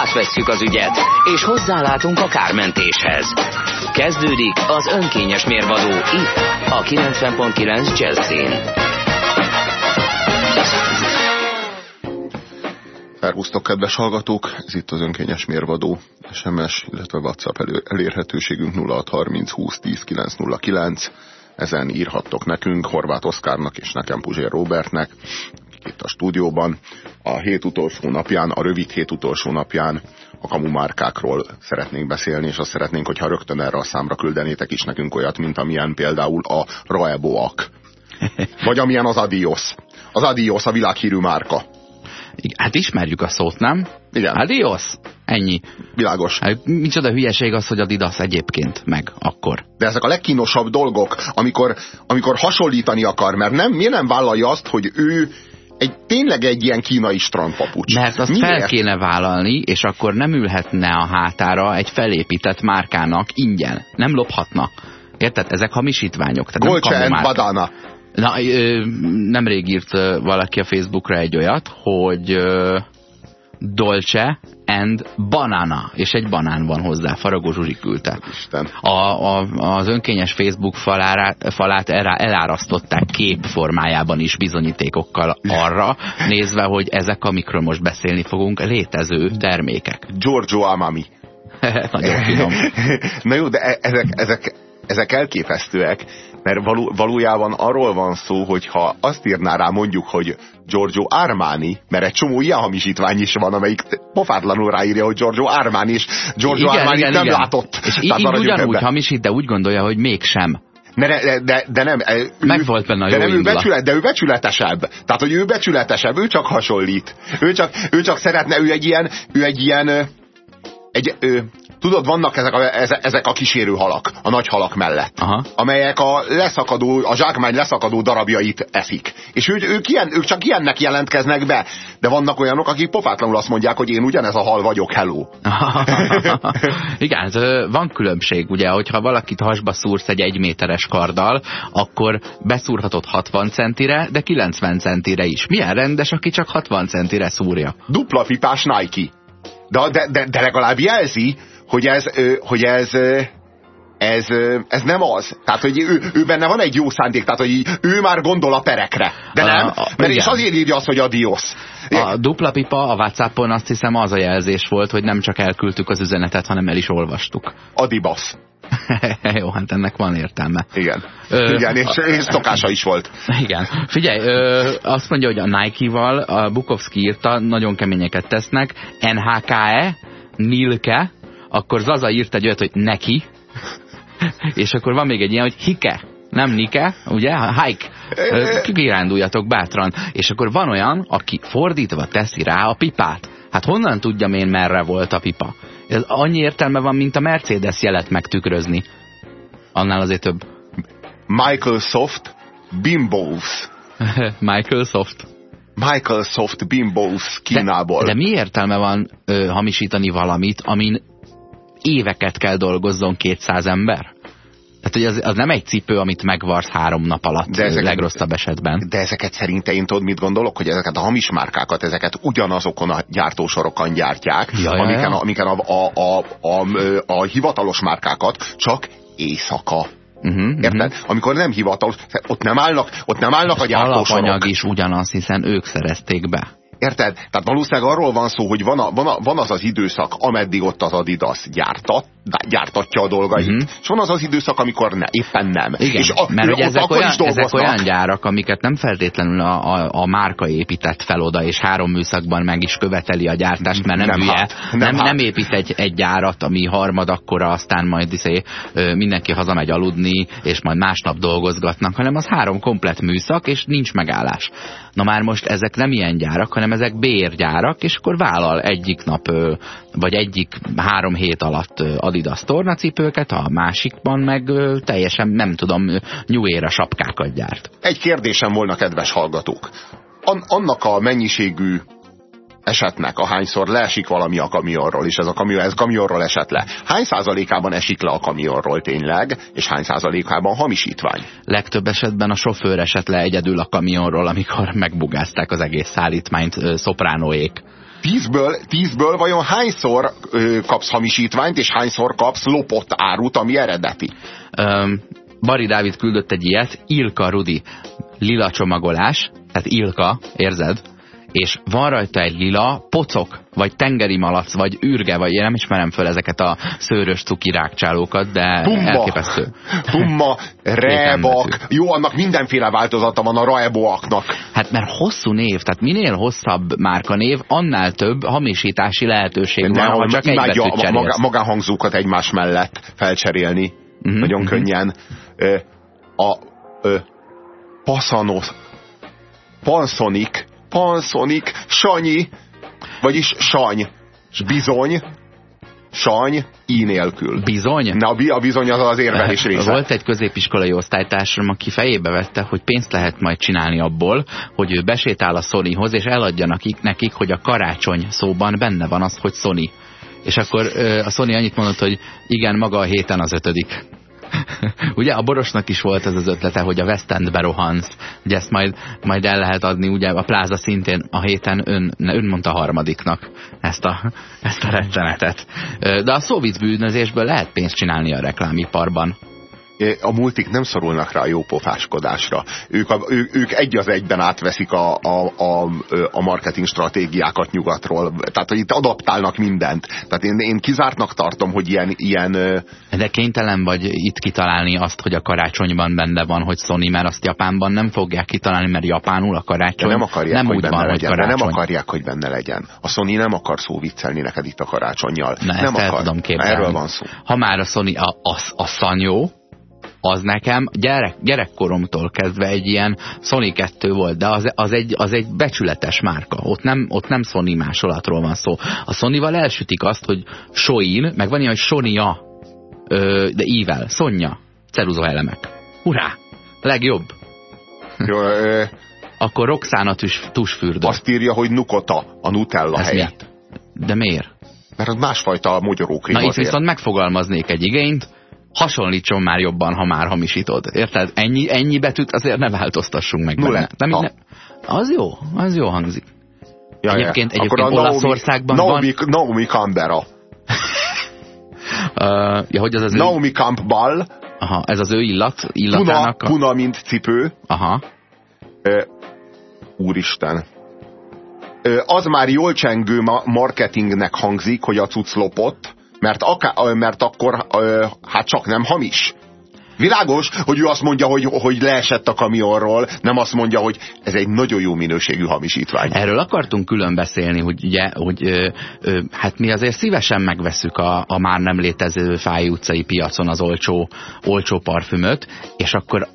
Átvesszük az ügyet, és hozzálátunk a kármentéshez. Kezdődik az önkényes mérvadó itt, a 90.9 Jazzin. Szervusztok, kedves hallgatók! Ez itt az önkényes mérvadó, SMS, illetve WhatsApp elérhetőségünk 0630 20 10 909. Ezen írhattok nekünk, Horváth Oszkárnak és nekem Puzsér Robertnek itt a stúdióban. A hét utolsó napján, a rövid hét utolsó napján a kamumárkákról szeretnénk beszélni, és azt szeretnénk, hogyha rögtön erre a számra küldenétek is nekünk olyat, mint amilyen például a Raeboak. Vagy amilyen az Adios. Az Adios a világhírű márka. Hát ismerjük a szót, nem? Igen. Adios. Ennyi. Világos. Hát, micsoda hülyeség az, hogy Adidas egyébként, meg akkor. De ezek a legkínosabb dolgok, amikor, amikor hasonlítani akar, mert nem, miért nem vállalja azt, hogy ő egy, tényleg egy ilyen kínai strandpapucs. Mert azt Miért? fel kéne vállalni, és akkor nem ülhetne a hátára egy felépített márkának ingyen. Nem lophatna. Érted? Ezek hamisítványok. Golcse and Badana. Na, nemrég írt valaki a Facebookra egy olyat, hogy Dolce and Banana, és egy banán van hozzá, Faragó Zsuzsi küldte. Isten. A, a, az önkényes Facebook falára, falát elárasztották kép formájában is bizonyítékokkal arra, nézve, hogy ezek, amikről most beszélni fogunk, létező termékek. Giorgio Amami. Nagyon finom. Na jó, de e- ezek, ezek, ezek elképesztőek, mert való, valójában arról van szó, hogy ha azt írná rá mondjuk, hogy Giorgio Armani, mert egy csomó ilyen hamisítvány is van, amelyik pofátlanul ráírja, hogy Giorgio Armani, és Giorgio igen, Armani igen, nem igen. látott. És így ugyanúgy ebbe. hamisít, de úgy gondolja, hogy mégsem. De, de, de nem, ő, Meg volt benne a de nem ő becsület, De ő becsületesebb. Tehát, hogy ő becsületesebb, ő csak hasonlít. Ő csak, ő csak szeretne, ő egy ilyen, ő egy ilyen, egy, ő, Tudod, vannak ezek a, ezek a kísérő halak, a nagy halak mellett, Aha. amelyek a leszakadó, a zsákmány leszakadó darabjait eszik. És ő, ők, ilyen, ők csak ilyennek jelentkeznek be. De vannak olyanok, akik pofátlanul azt mondják, hogy én ugyanez a hal vagyok, hello. Igen, van különbség, ugye, hogyha valakit hasba szúrsz egy egyméteres karddal, akkor beszúrhatod 60 centire, de 90 centire is. Milyen rendes, aki csak 60 centire szúrja? Dupla fipás Nike. De, de, de, de legalább jelzi, hogy ez, hogy ez, ez, ez nem az. Tehát, hogy ő, ő benne van egy jó szándék, tehát, hogy ő már gondol a perekre. De nem, a, a, mert és azért írja azt, hogy adios. A dupla pipa a Whatsappon azt hiszem az a jelzés volt, hogy nem csak elküldtük az üzenetet, hanem el is olvastuk. Adibas. Jó, hát ennek van értelme. Igen. Ö, Igen, és, és szokása is volt. Igen. Figyelj, ö, azt mondja, hogy a Nike-val a Bukowski írta, nagyon keményeket tesznek, NHKE, Nilke, akkor Zaza írt egy olyat, hogy neki, és akkor van még egy ilyen, hogy Hike, nem Nike, ugye? Hike. Kiránduljatok bátran. És akkor van olyan, aki fordítva teszi rá a pipát. Hát honnan tudjam én, merre volt a pipa? Ez annyi értelme van, mint a Mercedes jelet megtükrözni. Annál azért több. Michael Soft Bimbos. Michael Soft. Michael Soft Bimbos Kínából. De, de mi értelme van ö, hamisítani valamit, amin éveket kell dolgozzon 200 ember? Tehát, hogy az, az nem egy cipő, amit megvarsz három nap alatt, de ezeket, legrosszabb esetben. De ezeket szerinte én tudod, mit gondolok? Hogy ezeket a hamis márkákat, ezeket ugyanazokon a gyártósorokon gyártják, ja, amiken, ja. amiken a, a, a, a, a, a hivatalos márkákat csak éjszaka Uh -huh, Érted? Uh -huh. Amikor nem hivatalos, ott nem állnak, ott nem állnak a gyártósorok. Alapanyag is ugyanaz, hiszen ők szerezték be. Érted? Tehát valószínűleg arról van szó, hogy van, a, van, a, van az az időszak, ameddig ott az Adidas gyártat, gyártatja a dolgait, mhm. -huh. és van az az időszak, amikor ne, éppen nem. Igen, és a, mert ugye ezek olyan, ezek olyan gyárak, amiket nem feltétlenül a, a, a márka épített fel oda, és három műszakban meg is követeli a gyártást, mert nem, nem hülye, hát, nem, nem, hát. nem épít egy, egy gyárat, ami harmad akkora, aztán majd iszé, mindenki hazamegy aludni, és majd másnap dolgozgatnak, hanem az három komplet műszak, és nincs megállás Na már most ezek nem ilyen gyárak, hanem ezek bérgyárak, és akkor vállal egyik nap, vagy egyik három hét alatt Adidas tornacipőket, a másikban meg teljesen, nem tudom, nyúéra sapkákat gyárt. Egy kérdésem volna, kedves hallgatók. An annak a mennyiségű esetnek, ahányszor leesik valami a kamionról, és ez a kamion, ez kamionról esett le. Hány százalékában esik le a kamionról tényleg, és hány százalékában hamisítvány? Legtöbb esetben a sofőr esett le egyedül a kamionról, amikor megbugázták az egész szállítmányt szopránóék. Tízből, tízből vajon hányszor ö, kapsz hamisítványt, és hányszor kapsz lopott árut, ami eredeti? Öm, Bari Dávid küldött egy ilyet, Ilka Rudi, lila csomagolás, tehát Ilka, érzed? És van rajta egy lila pocok, vagy tengeri malac, vagy űrge, vagy én nem ismerem föl ezeket a szőrös cuki rákcsálókat, de Pumba. elképesztő. Pumma, rebak, jó, annak mindenféle változata van a raeboaknak. Hát mert hosszú név, tehát minél hosszabb márkanév, annál több hamisítási lehetőség ne, van, ha csak egy betűt maga, magánhangzókat egymás mellett felcserélni. Mhm, -huh, Nagyon -huh. könnyen. Ö, a ö, Passanos, Pansonik, Pansonik, Sanyi, vagyis Sany. Bizony, Sany, I nélkül. Bizony? Na, a bizony az az érvelés része. Volt egy középiskolai osztálytársam, aki fejébe vette, hogy pénzt lehet majd csinálni abból, hogy ő besétál a Sonyhoz, és eladja nekik, nekik, hogy a karácsony szóban benne van az, hogy Sony. És akkor a Sony annyit mondott, hogy igen, maga a héten az ötödik. ugye a Borosnak is volt ez az ötlete, hogy a West Endbe rohansz. Ugye ezt majd, majd el lehet adni, ugye a pláza szintén a héten ön, ön mondta harmadiknak ezt a, ezt a rettenetet. De a szóvic lehet pénzt csinálni a reklámiparban a multik nem szorulnak rá a jópofáskodásra. Ők, a, ő, ők egy az egyben átveszik a, a, a, a marketing stratégiákat nyugatról. Tehát, hogy itt adaptálnak mindent. Tehát én, én kizártnak tartom, hogy ilyen, ilyen... De kénytelen vagy itt kitalálni azt, hogy a karácsonyban benne van, hogy Sony, mert azt Japánban nem fogják kitalálni, mert japánul a karácsony de nem akarják, nem hogy úgy benne van, legyen, hogy karácsony. De nem akarják, hogy benne legyen. A Sony nem akar szóviccelni neked itt a karácsonyjal. Na, nem akar. tudom képzelni. Erről van szó. Ha már a Sony, a, a, a szanyó, az nekem gyerek, gyerekkoromtól kezdve egy ilyen Sony 2 volt, de az, az, egy, az egy becsületes márka. Ott nem, ott nem Sony másolatról van szó. A Sony-val elsütik azt, hogy Soin, meg van ilyen, hogy Sonia, de ível, Sonja, ceruzo elemek. Hurrá! Legjobb. Jó, ö, Akkor Roxana tus, tusfürdő. Azt írja, hogy Nukota, a Nutella Ez helyett. Mi? De miért? Mert az másfajta mogyorókrém Na itt viszont megfogalmaznék egy igényt, hasonlítson már jobban, ha már hamisítod. Érted? Ennyi, ennyi betűt azért ne változtassunk meg Nulla. benne. Nem, Ha. ne, az jó, az jó hangzik. Ja, Egyébként, ja. egyébként Akkor a Olaszországban Naomi, van... Naomi Canberra. Uh, ja, hogy az az ő, Naomi Campbell, aha, ez az ő illat, Puna, illatának a... Puna, mint cipő. Aha. Ö, úristen. Ö, az már jól csengő ma marketingnek hangzik, hogy a cucc lopott, mert, aká, mert akkor hát csak nem hamis. Világos, hogy ő azt mondja, hogy, hogy leesett a kamionról, nem azt mondja, hogy ez egy nagyon jó minőségű hamisítvány. Erről akartunk külön beszélni, hogy ugye, hogy ö, ö, hát mi azért szívesen megveszük a, a már nem létező Fáj utcai piacon az olcsó, olcsó parfümöt, és akkor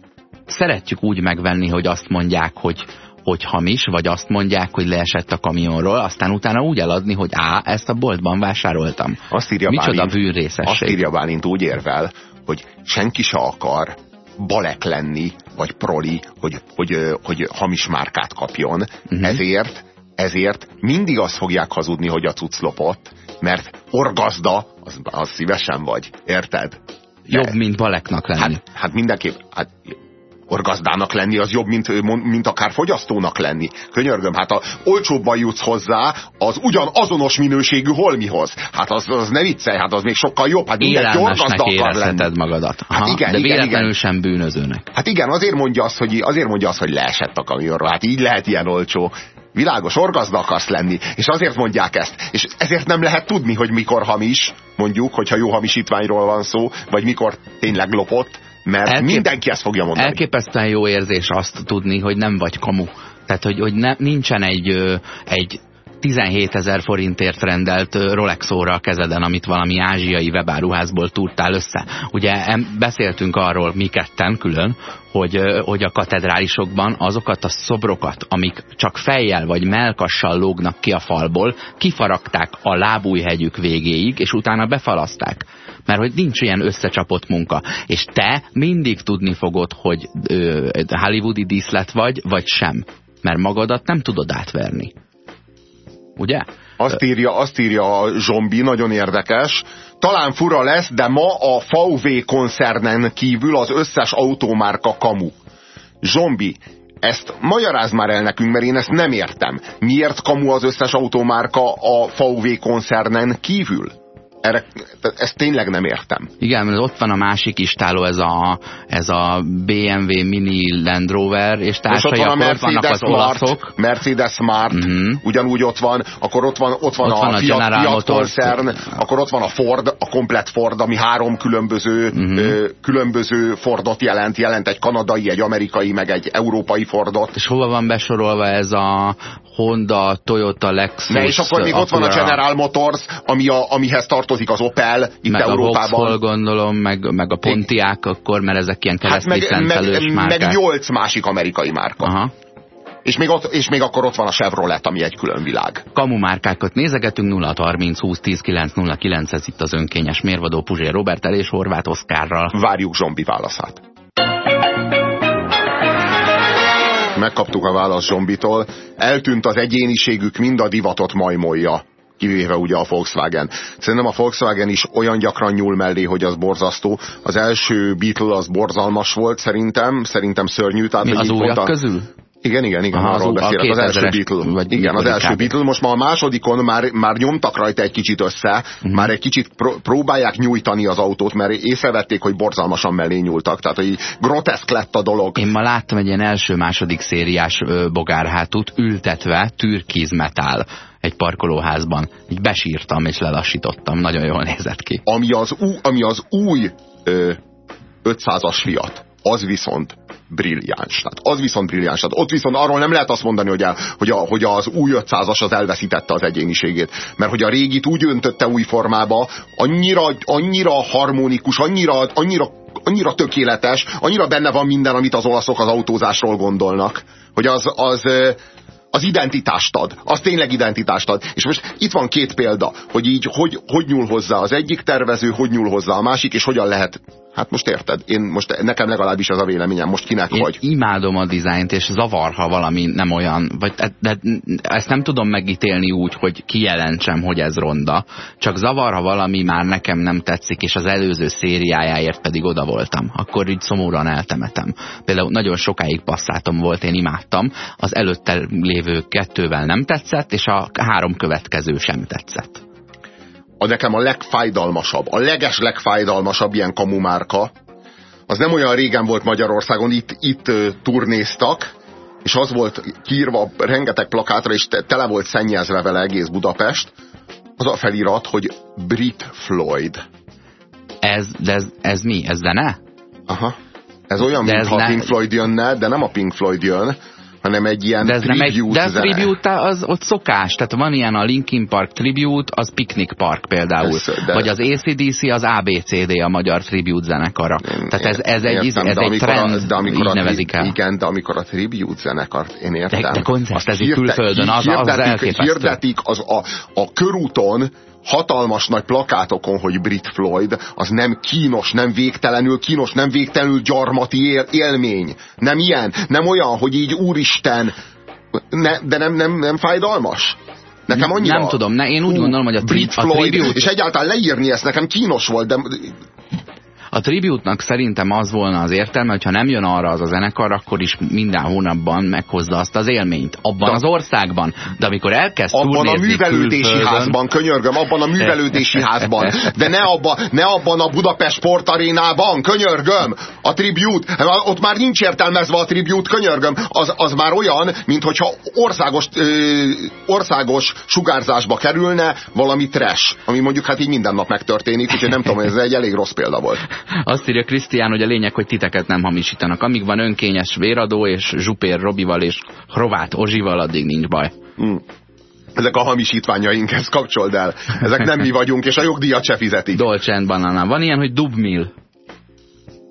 szeretjük úgy megvenni, hogy azt mondják, hogy, hogy hamis, vagy azt mondják, hogy leesett a kamionról, aztán utána úgy eladni, hogy á, ezt a boltban vásároltam. Azt írja Micsoda Bálint, bűnrészesség. Azt írja Bálint úgy érvel, hogy senki se akar balek lenni, vagy proli, hogy, hogy, hogy, hogy hamis márkát kapjon. Mhm. Uh-huh. Ezért, ezért mindig azt fogják hazudni, hogy a cucc lopott, mert orgazda, az, az szívesen vagy. Érted? Jobb, mint baleknak lenni. hát, hát mindenképp, hát orgazdának lenni az jobb, mint, mint akár fogyasztónak lenni. Könyörgöm, hát a olcsóbban jutsz hozzá az ugyan azonos minőségű holmihoz. Hát az, az ne viccelj, hát az még sokkal jobb. Hát mindenki orgazda akar lenni. magadat. Aha, Hát igen, de igen, véletlenül igen. sem bűnözőnek. Hát igen, azért mondja azt, hogy, azért mondja azt, hogy leesett a kamionról. Hát így lehet ilyen olcsó. Világos, orgazda akarsz lenni. És azért mondják ezt. És ezért nem lehet tudni, hogy mikor hamis, mondjuk, hogyha jó hamisítványról van szó, vagy mikor tényleg lopott, mert Elkép- mindenki ezt fogja mondani. Elképesztően jó érzés azt tudni, hogy nem vagy kamu. Tehát, hogy, hogy ne, nincsen egy, egy 17 ezer forintért rendelt Rolex óra a kezeden, amit valami ázsiai webáruházból túrtál össze. Ugye beszéltünk arról mi ketten külön, hogy, hogy a katedrálisokban azokat a szobrokat, amik csak fejjel vagy melkassal lógnak ki a falból, kifaragták a lábújhegyük végéig, és utána befalaszták. Mert hogy nincs ilyen összecsapott munka. És te mindig tudni fogod, hogy ö, hollywoodi díszlet vagy, vagy sem. Mert magadat nem tudod átverni. Ugye? Azt írja, azt írja a zombi, nagyon érdekes. Talán fura lesz, de ma a VW koncernen kívül az összes automárka kamu. Zombi, ezt magyaráz már el nekünk, mert én ezt nem értem. Miért kamu az összes automárka a VW koncernen kívül? Erre, ezt tényleg nem értem. Igen, mert ott van a másik istáló, ez a, ez a BMW Mini Land Rover, és társai, ott, van a Mercedes vannak az Smart, olaszok. Mercedes Smart, uh mhm. -huh. ugyanúgy ott van, akkor ott van, ott van ott a, van a Fiat, Fiat koncern, akkor ott van a Ford, a komplet Ford, ami három különböző, uh mhm. -huh. ö, különböző Fordot jelent, jelent egy kanadai, egy amerikai, meg egy európai Fordot. És hova van besorolva ez a Honda, Toyota, Lexus. Ne, és akkor még ott van a General Motors, ami a, amihez tartozik az Opel itt meg Európában. A Vauxhall, gondolom, meg, meg a Pontiac akkor, mert ezek ilyen keresztlicencelős hát meg, meg, meg nyolc másik amerikai márka. Aha. És még, ott, és még akkor ott van a Chevrolet, ami egy külön világ. Kamu márkákat nézegetünk 0630 20 10 909, ez itt az önkényes mérvadó Puzsér Robert és Horváth Oszkárral. Várjuk Zsombi válaszát. Megkaptuk a választ Zsombitól. Eltűnt az egyéniségük, mind a divatot majmolja kivéve ugye a Volkswagen. Szerintem a Volkswagen is olyan gyakran nyúl mellé, hogy az borzasztó. Az első Beetle az borzalmas volt szerintem, szerintem szörnyű. Tehát, Mi az újak közül? Igen, igen, igen, Aha, arról beszélek. Az első Beatle. Vagy igen, az első Beatle. Most már a másodikon már, már nyomtak rajta egy kicsit össze, uh mhm. -huh. már egy kicsit pró próbálják nyújtani az autót, mert észrevették, hogy borzalmasan mellé nyúltak. Tehát, hogy groteszk lett a dolog. Én ma láttam egy ilyen első-második szériás bogárhátút ültetve türkiz metál egy parkolóházban. Így besírtam és lelassítottam. Nagyon jól nézett ki. Ami az, ú, ami az új ö, 500-as Fiat, az viszont brilliáns. Tehát az viszont brilliáns. Tehát ott viszont arról nem lehet azt mondani, hogy, a, hogy, a, hogy az új 500-as az elveszítette az egyéniségét. Mert hogy a régit úgy öntötte új formába, annyira, annyira harmonikus, annyira, annyira, annyira tökéletes, annyira benne van minden, amit az olaszok az autózásról gondolnak. Hogy az, az, az identitást ad. Az tényleg identitást ad. És most itt van két példa, hogy így hogy, hogy nyúl hozzá az egyik tervező, hogy nyúl hozzá a másik, és hogyan lehet Hát most érted, én most nekem legalábbis ez a véleményem, most kinek én vagy. imádom a dizájnt, és zavar, ha valami nem olyan, vagy de ezt nem tudom megítélni úgy, hogy kijelentsem, hogy ez ronda, csak zavar, ha valami már nekem nem tetszik, és az előző szériájáért pedig oda voltam, akkor így szomorúan eltemetem. Például nagyon sokáig passzátom volt, én imádtam, az előtte lévő kettővel nem tetszett, és a három következő sem tetszett a nekem a legfájdalmasabb, a leges legfájdalmasabb ilyen kamumárka, az nem olyan régen volt Magyarországon, itt, itt turnéztak, és az volt kiírva rengeteg plakátra, és tele volt szennyezve vele egész Budapest, az a felirat, hogy Brit Floyd. Ez, de ez, ez mi? Ez zene? Aha. Ez olyan, mintha a Pink Floyd jönne, de nem a Pink Floyd jön, hanem egy ilyen de ez tribute nem egy, De a tribute az ott szokás, tehát van ilyen a Linkin Park tribute, az Picnic Park például, ez, de... vagy az ACDC, az ABCD a magyar tribute zenekara. Én, tehát ez, ez egy, értem, ez egy trend, a, de amikor így a, nevezik el. Igen, de amikor a tribute zenekart, én értem. De, de koncertezik külföldön, az, az, az elképesztő. Hirdetik az a, a körúton, hatalmas nagy plakátokon, hogy Brit Floyd, az nem kínos, nem végtelenül kínos, nem végtelenül gyarmati él, élmény. Nem ilyen, nem olyan, hogy így úristen, ne, de nem, nem, nem fájdalmas? Nekem annyira... Nem tudom, ne, én úgy gondolom, hogy a, Brit a Floyd, tribute... és egyáltalán leírni ezt nekem kínos volt, de a tribute-nak szerintem az volna az értelme, hogyha nem jön arra az a zenekar, akkor is minden hónapban meghozza azt az élményt. Abban de, az országban. De amikor elkezd Abban a művelődési külföldön... házban, könyörgöm, abban a művelődési házban. De ne, abba, ne abban a Budapest sportarénában, könyörgöm. A tribute, ott már nincs értelmezve a tribute, könyörgöm. Az, az már olyan, mint hogyha országos, ö, országos sugárzásba kerülne valami trash, ami mondjuk hát így minden nap megtörténik, úgyhogy nem tudom, ez egy elég rossz példa volt. Azt írja Krisztián, hogy a lényeg, hogy titeket nem hamisítanak. Amíg van önkényes véradó, és Zsupér Robival, és Rovát Ozsival, addig nincs baj. De ezek a hamisítványaink, ezt kapcsold el. Ezek nem mi vagyunk, és a jogdíjat se fizetik. Dolce Banana. Van ilyen, hogy Dubmil.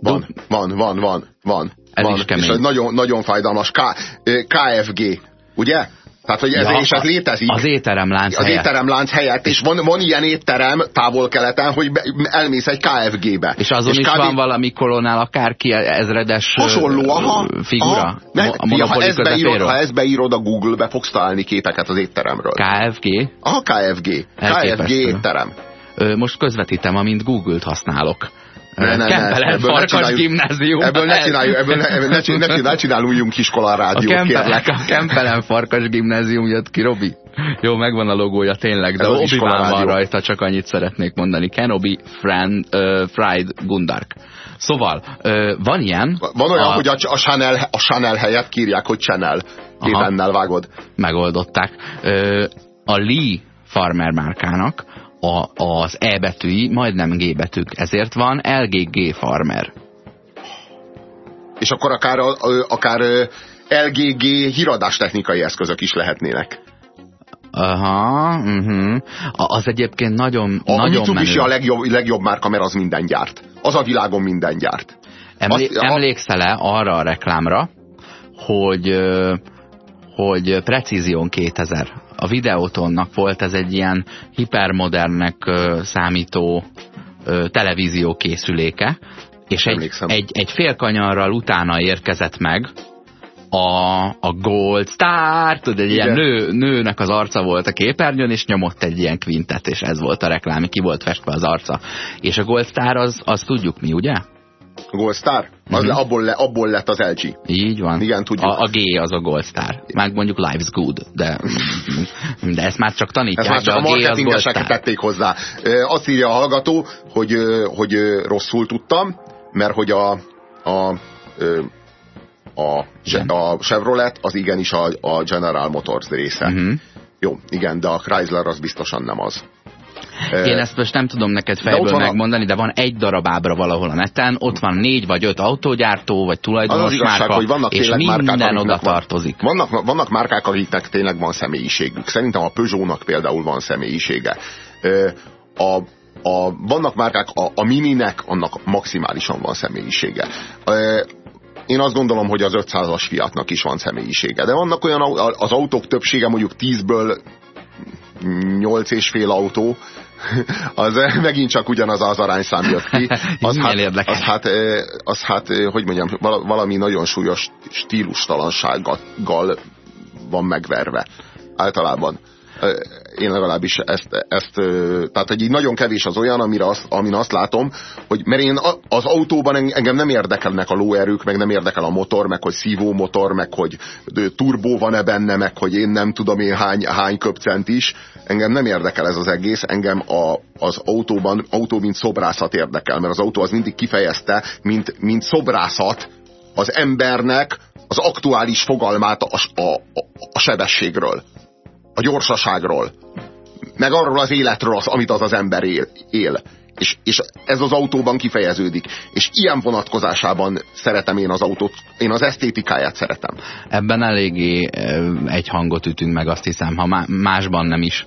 Van, van, van, van, van. Ez van. is kemény. És nagyon, nagyon fájdalmas. K, KFG, ugye? Tehát, hogy ez, Ja, és ez létezik. Az étteremlánc az helyett. étteremlánc helyett, és van, van ilyen étterem távol-keleten, hogy be, elmész egy KFG-be. És azon és is kb. van valami kolonál akárki ezredes Hasonló, aha, figura? aha. Ne, a fia, ha, ezt beírod, ha ezt beírod a Google-be, fogsz találni képeket az étteremről. KFG? Aha, KFG. KFG Elképesztő. étterem. Ö, most közvetítem, amint Google-t használok. Ne, ne, ne, Kempelen ne Farkas gimnázium. Ebből ne csináljuk, ebből ne, ebből ne, csináljuk, ne, csináljuk, ne csináljunk iskola A rádiót, Kempelen, kérlek. a Kempelen Farkas gimnázium jött ki, Robi. Jó, megvan a logója tényleg, de Ez az obi van rajta, csak annyit szeretnék mondani. Kenobi Friend, uh, Fried Gundark. Szóval, uh, van ilyen. Van olyan, a, hogy a, a, Chanel, a Chanel helyett kírják, hogy Chanel. Évennel vágod. Megoldották. Ö, a Lee Farmer márkának a, az E betűi majdnem G betűk, ezért van LGG Farmer. És akkor akár, akár LGG híradás technikai eszközök is lehetnének. Aha, uh-huh. Az egyébként nagyon, A, nagyon Mitsubishi menő. a legjobb, legjobb márka, mert az minden gyárt. Az a világon minden gyárt. Emlé Azt- emlékszel-e arra a reklámra, hogy, hogy Precision 2000. A Videotonnak volt ez egy ilyen hipermodernnek számító televízió készüléke, és egy, Emlékszem. egy, egy félkanyarral utána érkezett meg a, a Gold Star, tudod, egy ilyen Igen. nő, nőnek az arca volt a képernyőn, és nyomott egy ilyen kvintet, és ez volt a reklám, ki volt festve az arca. És a Gold Star az, az tudjuk mi, ugye? A Gold Star? Az Mhm. le, abból, le, abból lett az LG. Így van. Igen, tudjuk. A, a G az a Gold Star. Meg mondjuk Life's Good, de, de ezt már csak tanítják, Ezt már csak a a marketingesek tették hozzá. Azt írja a hallgató, hogy, hogy rosszul tudtam, mert hogy a, a, a, a Chevrolet az igenis a, a General Motors része. Mhm. Jó, igen, de a Chrysler az biztosan nem az. Én ezt most nem tudom neked fejből a- megmondani, de van egy darab ábra valahol a neten, ott van négy vagy öt autógyártó, vagy Az tulajdonos az igazság, márka, hogy vannak és márkák, minden amiknek oda van- tartozik. Vannak, vannak márkák, akiknek tényleg van személyiségük. Szerintem a Peugeotnak például van személyisége. A, a, vannak márkák, a, a Mininek annak maximálisan van személyisége. Én azt gondolom, hogy az 500-as Fiatnak is van személyisége. De vannak olyan, az autók többsége mondjuk 10-ből 8 és fél autó, az eh, megint csak ugyanaz az arányszám jött ki. Az hát, az hát, eh, az hát, eh, hogy mondjam, vala- valami nagyon súlyos stílustalansággal van megverve. Általában. Én legalábbis ezt, ezt eh, tehát egy nagyon kevés az olyan, amire azt, amin azt látom, hogy mert én az autóban en- engem nem érdekelnek a lóerők, meg nem érdekel a motor, meg hogy szívó motor, meg hogy turbó van-e benne, meg hogy én nem tudom én hány, hány köpcent is. Engem nem érdekel ez az egész, engem a, az autóban, autó mint szobrászat érdekel, mert az autó az mindig kifejezte, mint, mint szobrászat az embernek az aktuális fogalmát a, a, a, a sebességről, a gyorsaságról, meg arról az életről, az, amit az az ember él. él. És, és ez az autóban kifejeződik. És ilyen vonatkozásában szeretem én az autót, én az esztétikáját szeretem. Ebben eléggé egy hangot ütünk meg, azt hiszem, ha má- másban nem is.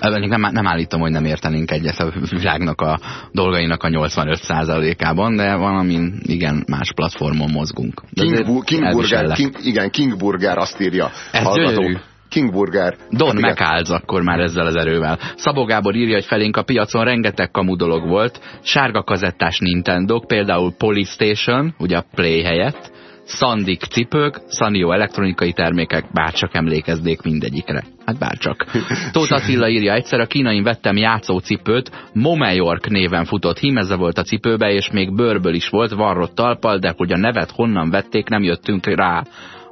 Nem, nem állítom, hogy nem értenénk egyet a világnak a dolgainak a 85%-ában, de valamin igen, más platformon mozgunk. De King, King Burger. King, igen, King Burger azt írja. Ez hallgató. gyönyörű. King Burger. Don Hát akkor már ezzel az erővel. Szabó Gábor írja, hogy felénk a piacon rengeteg kamu dolog volt. Sárga kazettás Nintendo, például Polystation, ugye a Play helyett, Sandik cipők, Sanyo elektronikai termékek, bárcsak emlékeznék mindegyikre. Hát bárcsak. Tóth Attila írja, egyszer a kínain vettem játszócipőt, Momejork néven futott hímeze volt a cipőbe, és még bőrből is volt, varrott talpal, de hogy a nevet honnan vették, nem jöttünk rá.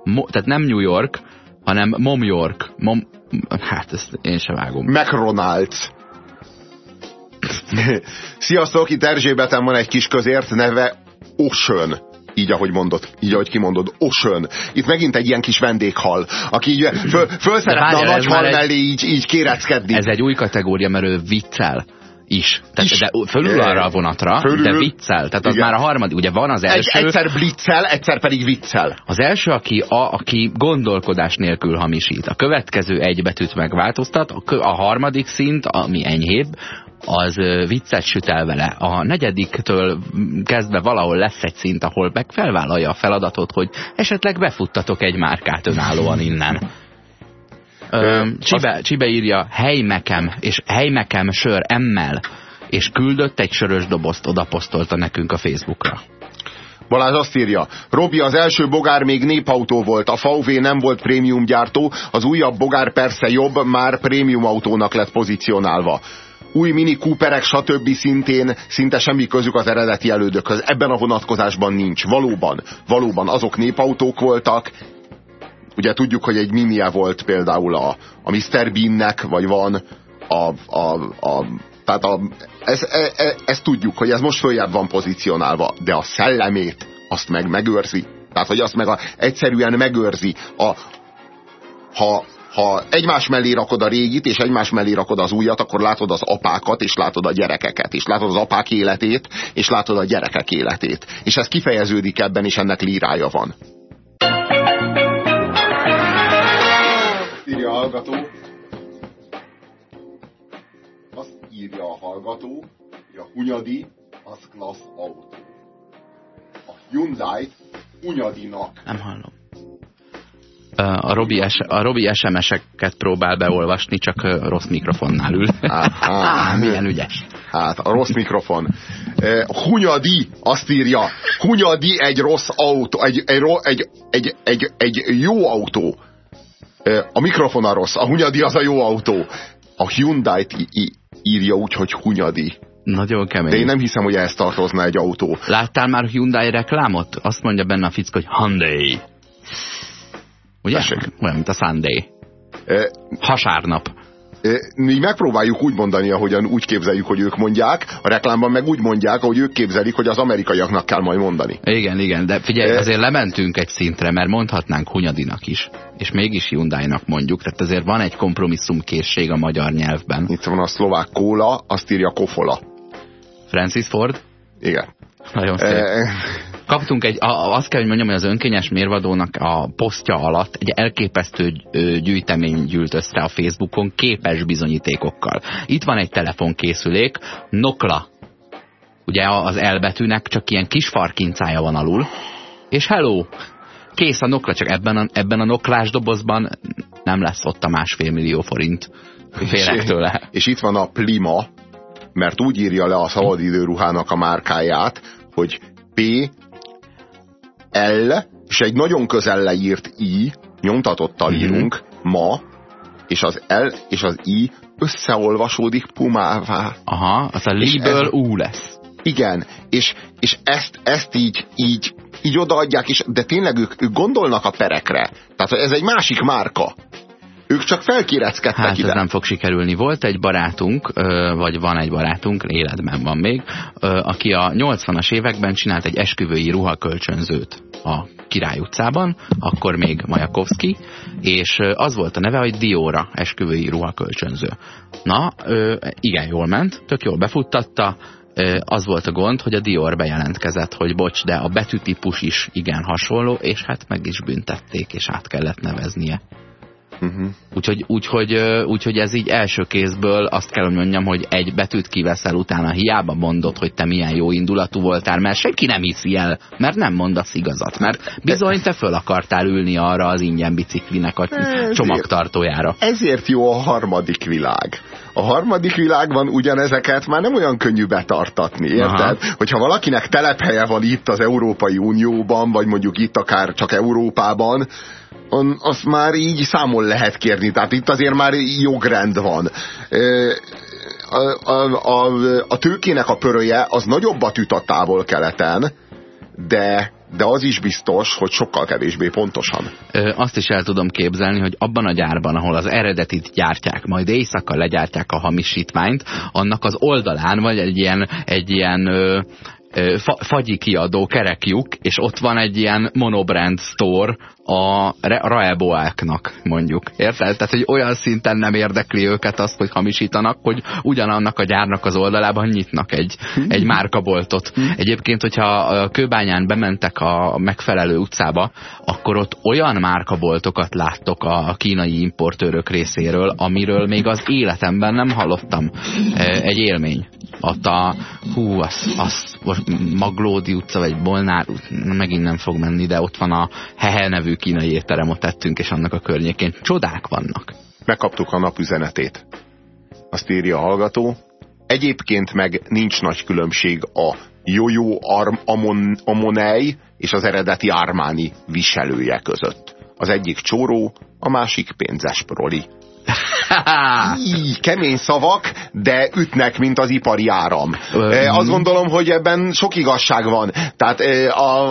Mo tehát nem New York, hanem Mom York. Mom... Hát ezt én sem vágom. McRonald's. Sziasztok, itt Erzsébeten van egy kis közért, neve Ocean. Így, ahogy mondod, így, ahogy kimondod, Ocean. Itt megint egy ilyen kis vendéghal, aki így föl, föl szeretne a nagy hal egy- mellé így, így kéreckedni. Ez egy új kategória, mert ő viccel. Is. Tehát, Is. De fölül arra a vonatra, Fölül. de viccel. Tehát az Igen. már a harmadik. Ugye van az Egy, első, egyszer bliccel, egyszer pedig viccel. az első, aki, a, aki gondolkodás nélkül hamisít. A következő egy betűt megváltoztat, a, a harmadik szint, ami enyhébb, az viccet süt el vele. A negyediktől kezdve valahol lesz egy szint, ahol meg felvállalja a feladatot, hogy esetleg befuttatok egy márkát önállóan innen. Csibe, Csibe írja helymekem, és helymekem sör emmel, és küldött egy sörös dobozt, odaposztolta nekünk a Facebookra. Balázs azt írja, Robi, az első bogár még népautó volt, a VW nem volt prémium gyártó, az újabb bogár persze jobb, már prémium autónak lett pozícionálva. Új Mini Cooperek, stb. szintén szinte semmi közük az eredeti elődökhöz. Ebben a vonatkozásban nincs. Valóban, valóban azok népautók voltak, ugye tudjuk, hogy egy minie volt például a, a Mr. Beannek, vagy van a, a, a tehát a, ez, e, e, ezt tudjuk, hogy ez most följebb van pozícionálva, de a szellemét azt meg megőrzi. Tehát, hogy azt meg a, egyszerűen megőrzi. A, ha, ha egymás mellé rakod a régit, és egymás mellé rakod az újat, akkor látod az apákat, és látod a gyerekeket, és látod az apák életét, és látod a gyerekek életét. És ez kifejeződik ebben, és ennek lírája van. Hallgató. Azt írja a hallgató, hogy a Hunyadi az klassz autó. A Hyundai Hunyadinak Nem hallom. A Robi, S- a Robi SMS-eket próbál beolvasni, csak rossz mikrofonnál ül. Á, milyen ügyes. Hát, a rossz mikrofon. Hunyadi, azt írja, Hunyadi egy rossz autó, egy, egy, egy, egy, egy jó autó. A mikrofon a rossz, a Hunyadi az a jó autó. A Hyundai-t írja úgy, hogy Hunyadi. Nagyon De én kemény. nem hiszem, hogy ezt tartozna egy autó. Láttál már Hyundai reklámot? Azt mondja benne a fickó, hogy Hyundai. Ugye? Tessék. Olyan, mint a Sunday. Eh, Hasárnap. Mi megpróbáljuk úgy mondani, ahogyan úgy képzeljük, hogy ők mondják, a reklámban meg úgy mondják, ahogy ők képzelik, hogy az amerikaiaknak kell majd mondani. Igen, igen, de figyelj, azért lementünk egy szintre, mert mondhatnánk Hunyadinak is. És mégis Hyundai-nak mondjuk, tehát azért van egy kompromisszumkészség a magyar nyelvben. Itt van a szlovák kóla, azt írja kofola. Francis Ford, Igen. nagyon szép. Kaptunk egy, a, azt kell, hogy mondjam, hogy az önkényes mérvadónak a posztja alatt egy elképesztő gyűjtemény gyűlt össze a Facebookon képes bizonyítékokkal. Itt van egy telefonkészülék, Nokla. Ugye az elbetűnek csak ilyen kis farkincája van alul. És hello! Kész a Nokla, csak ebben a, ebben a noklás dobozban nem lesz ott a másfél millió forint. Félek tőle. És itt van a Plima, mert úgy írja le a szabadidőruhának a márkáját, hogy P, L, és egy nagyon közel leírt I, nyomtatottal Mhm. írunk, ma, és az L és az I összeolvasódik pumává. Aha, az a Liből U lesz. Igen, és, és ezt, ezt így, így, így odaadják, és, de tényleg ők, ők gondolnak a perekre. Tehát ez egy másik márka. Ők csak felkéreckedtek Hát ide. ez nem fog sikerülni. Volt egy barátunk, vagy van egy barátunk, életben van még, aki a 80-as években csinált egy esküvői ruhakölcsönzőt a Király utcában, akkor még Majakovszki, és az volt a neve, hogy Diora esküvői ruhakölcsönző. Na, igen, jól ment, tök jól befuttatta, az volt a gond, hogy a Dior bejelentkezett, hogy bocs, de a betűtípus is igen hasonló, és hát meg is büntették, és át kellett neveznie. Uh-huh. Úgyhogy, úgyhogy, úgyhogy ez így első kézből azt kell, hogy mondjam, hogy egy betűt kiveszel utána, hiába mondod, hogy te milyen jó indulatú voltál, mert senki nem hiszi el, mert nem mondasz igazat, mert bizony te föl akartál ülni arra az ingyen biciklinek a Ezért. csomagtartójára. Ezért jó a harmadik világ. A harmadik világban ugyanezeket már nem olyan könnyű betartatni, érted? Aha. Hogyha valakinek telephelye van itt az Európai Unióban, vagy mondjuk itt akár csak Európában, azt már így számon lehet kérni. Tehát itt azért már jogrend van. A, a, a, a tőkének a pöröje az nagyobbat üt a távol-keleten, de, de az is biztos, hogy sokkal kevésbé pontosan. Ö, azt is el tudom képzelni, hogy abban a gyárban, ahol az eredetit gyártják, majd éjszaka legyártják a hamisítványt, annak az oldalán vagy egy ilyen, egy ilyen ö, fa, fagyi kiadó kerekjuk, és ott van egy ilyen monobrand store, a raeboáknak, mondjuk. Érted? Tehát, hogy olyan szinten nem érdekli őket azt, hogy hamisítanak, hogy ugyanannak a gyárnak az oldalában nyitnak egy, egy márkaboltot. Egyébként, hogyha a kőbányán bementek a megfelelő utcába, akkor ott olyan márkaboltokat láttok a kínai importőrök részéről, amiről még az életemben nem hallottam. Egy élmény. Ott a, hú, az, az Maglódi utca, vagy Bolnár megint nem fog menni, de ott van a Hehe nevű kínai étterem, ott tettünk, és annak a környékén csodák vannak. Megkaptuk a napüzenetét. Azt írja a hallgató. Egyébként meg nincs nagy különbség a Jojo Arm Amon, Amonei és az eredeti Armani viselője között. Az egyik csóró, a másik pénzes proli. Í, kemény szavak, de ütnek, mint az ipari áram. E, azt gondolom, hogy ebben sok igazság van. Tehát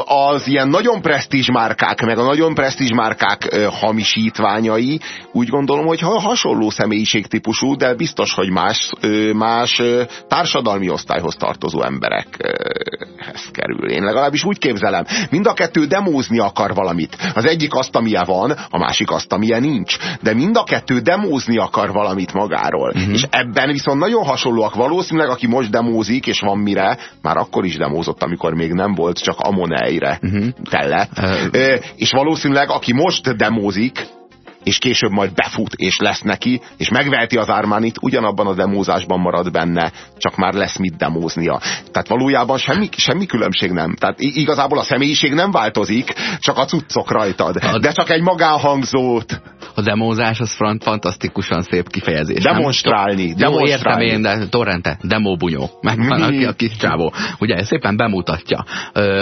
az ilyen nagyon presztízs márkák, meg a nagyon presztízs márkák e, hamisítványai, úgy gondolom, hogy hasonló személyiségtípusú, de biztos, hogy más, más társadalmi osztályhoz tartozó emberekhez kerül. Én legalábbis úgy képzelem. Mind a kettő demózni akar valamit. Az egyik azt, amilyen van, a másik azt, amilyen nincs. De mind a kettő demózni akar valamit magáról. Uh-huh. És ebben viszont nagyon hasonlóak. Valószínűleg, aki most demózik, és van mire, már akkor is demózott, amikor még nem volt, csak Amoneire uh-huh. tellett. Uh, és valószínűleg, aki most demózik, és később majd befut, és lesz neki, és megveheti az Armanit, ugyanabban a demózásban marad benne, csak már lesz mit demóznia. Tehát valójában semmi, semmi különbség nem. Tehát igazából a személyiség nem változik, csak a cuccok rajtad. De csak egy magánhangzót. A demózás az fantasztikusan szép kifejezés. Demonstrálni. Nem? demonstrálni. Jó, értem én, de torrente, demóbunyó. Megvan a, a kis csávó. Ugye szépen bemutatja.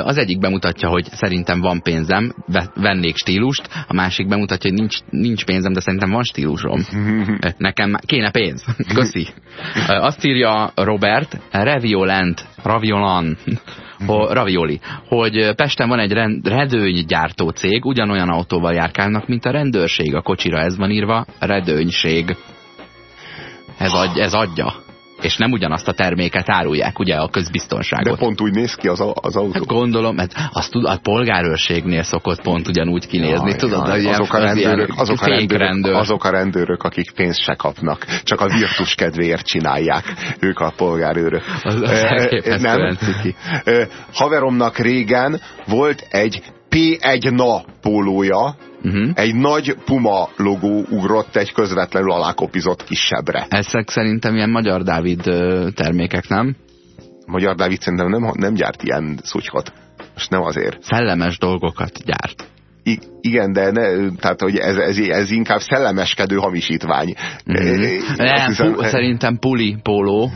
Az egyik bemutatja, hogy szerintem van pénzem, vennék stílust, a másik bemutatja, hogy nincs, nincs pénzem, de szerintem van stílusom. Nekem kéne pénz. Köszi. Azt írja Robert, Reviolent, Raviolan, Ravioli, hogy Pesten van egy redőnygyártó cég, ugyanolyan autóval járkálnak, mint a rendőrség. A kocsira ez van írva, redőnység. Ez, adj, ez adja és nem ugyanazt a terméket árulják, ugye a közbiztonságot. De pont úgy néz ki az, az autó. Hát gondolom, mert azt tud, a polgárőrségnél szokott pont ugyanúgy kinézni, jaj, tudod? Jaj, azok, a rendőrök, azok, a rendőrök, azok a rendőrök, akik pénzt se kapnak, csak a virtus kedvéért csinálják, ők a polgárőrök. Az, az nem? Haveromnak régen volt egy P1 na pólója, uh-huh. egy nagy Puma logó ugrott egy közvetlenül alákopizott kisebbre. Ezek szerintem ilyen Magyar Dávid termékek, nem? Magyar Dávid szerintem nem, nem gyárt ilyen szutykot. Most nem azért. Szellemes dolgokat gyárt. I igen, de ne, tehát, hogy ez, ez, ez inkább szellemeskedő hamisítvány. Mm. Ne, hiszem, pu, szerintem puli póló,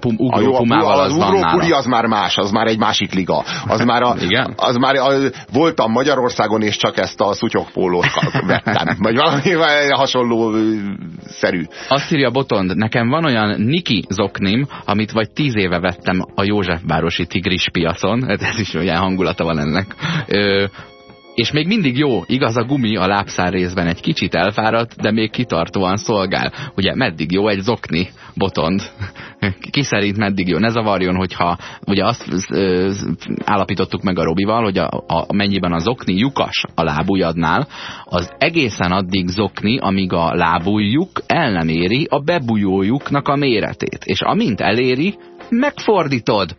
pum, ugró jó, pumával az, az ugró puli az már más, az már egy másik liga. Az már, a, igen? az már a, voltam Magyarországon, és csak ezt a szutyok pólót vettem. Vagy valami hasonló szerű. Azt írja Botond, nekem van olyan Niki zoknim, amit vagy tíz éve vettem a Józsefvárosi tigris piacon, ez is olyan hangulata van ennek, és még mindig jó, igaz a gumi a lábszár részben egy kicsit elfáradt, de még kitartóan szolgál. Ugye meddig jó egy zokni botond? Ki szerint meddig jó? Ne zavarjon, hogyha ugye azt ö, állapítottuk meg a Robival, hogy a, a, mennyiben a zokni lyukas a lábujjadnál, az egészen addig zokni, amíg a lábujjuk el nem éri a bebújójuknak a méretét. És amint eléri, megfordítod.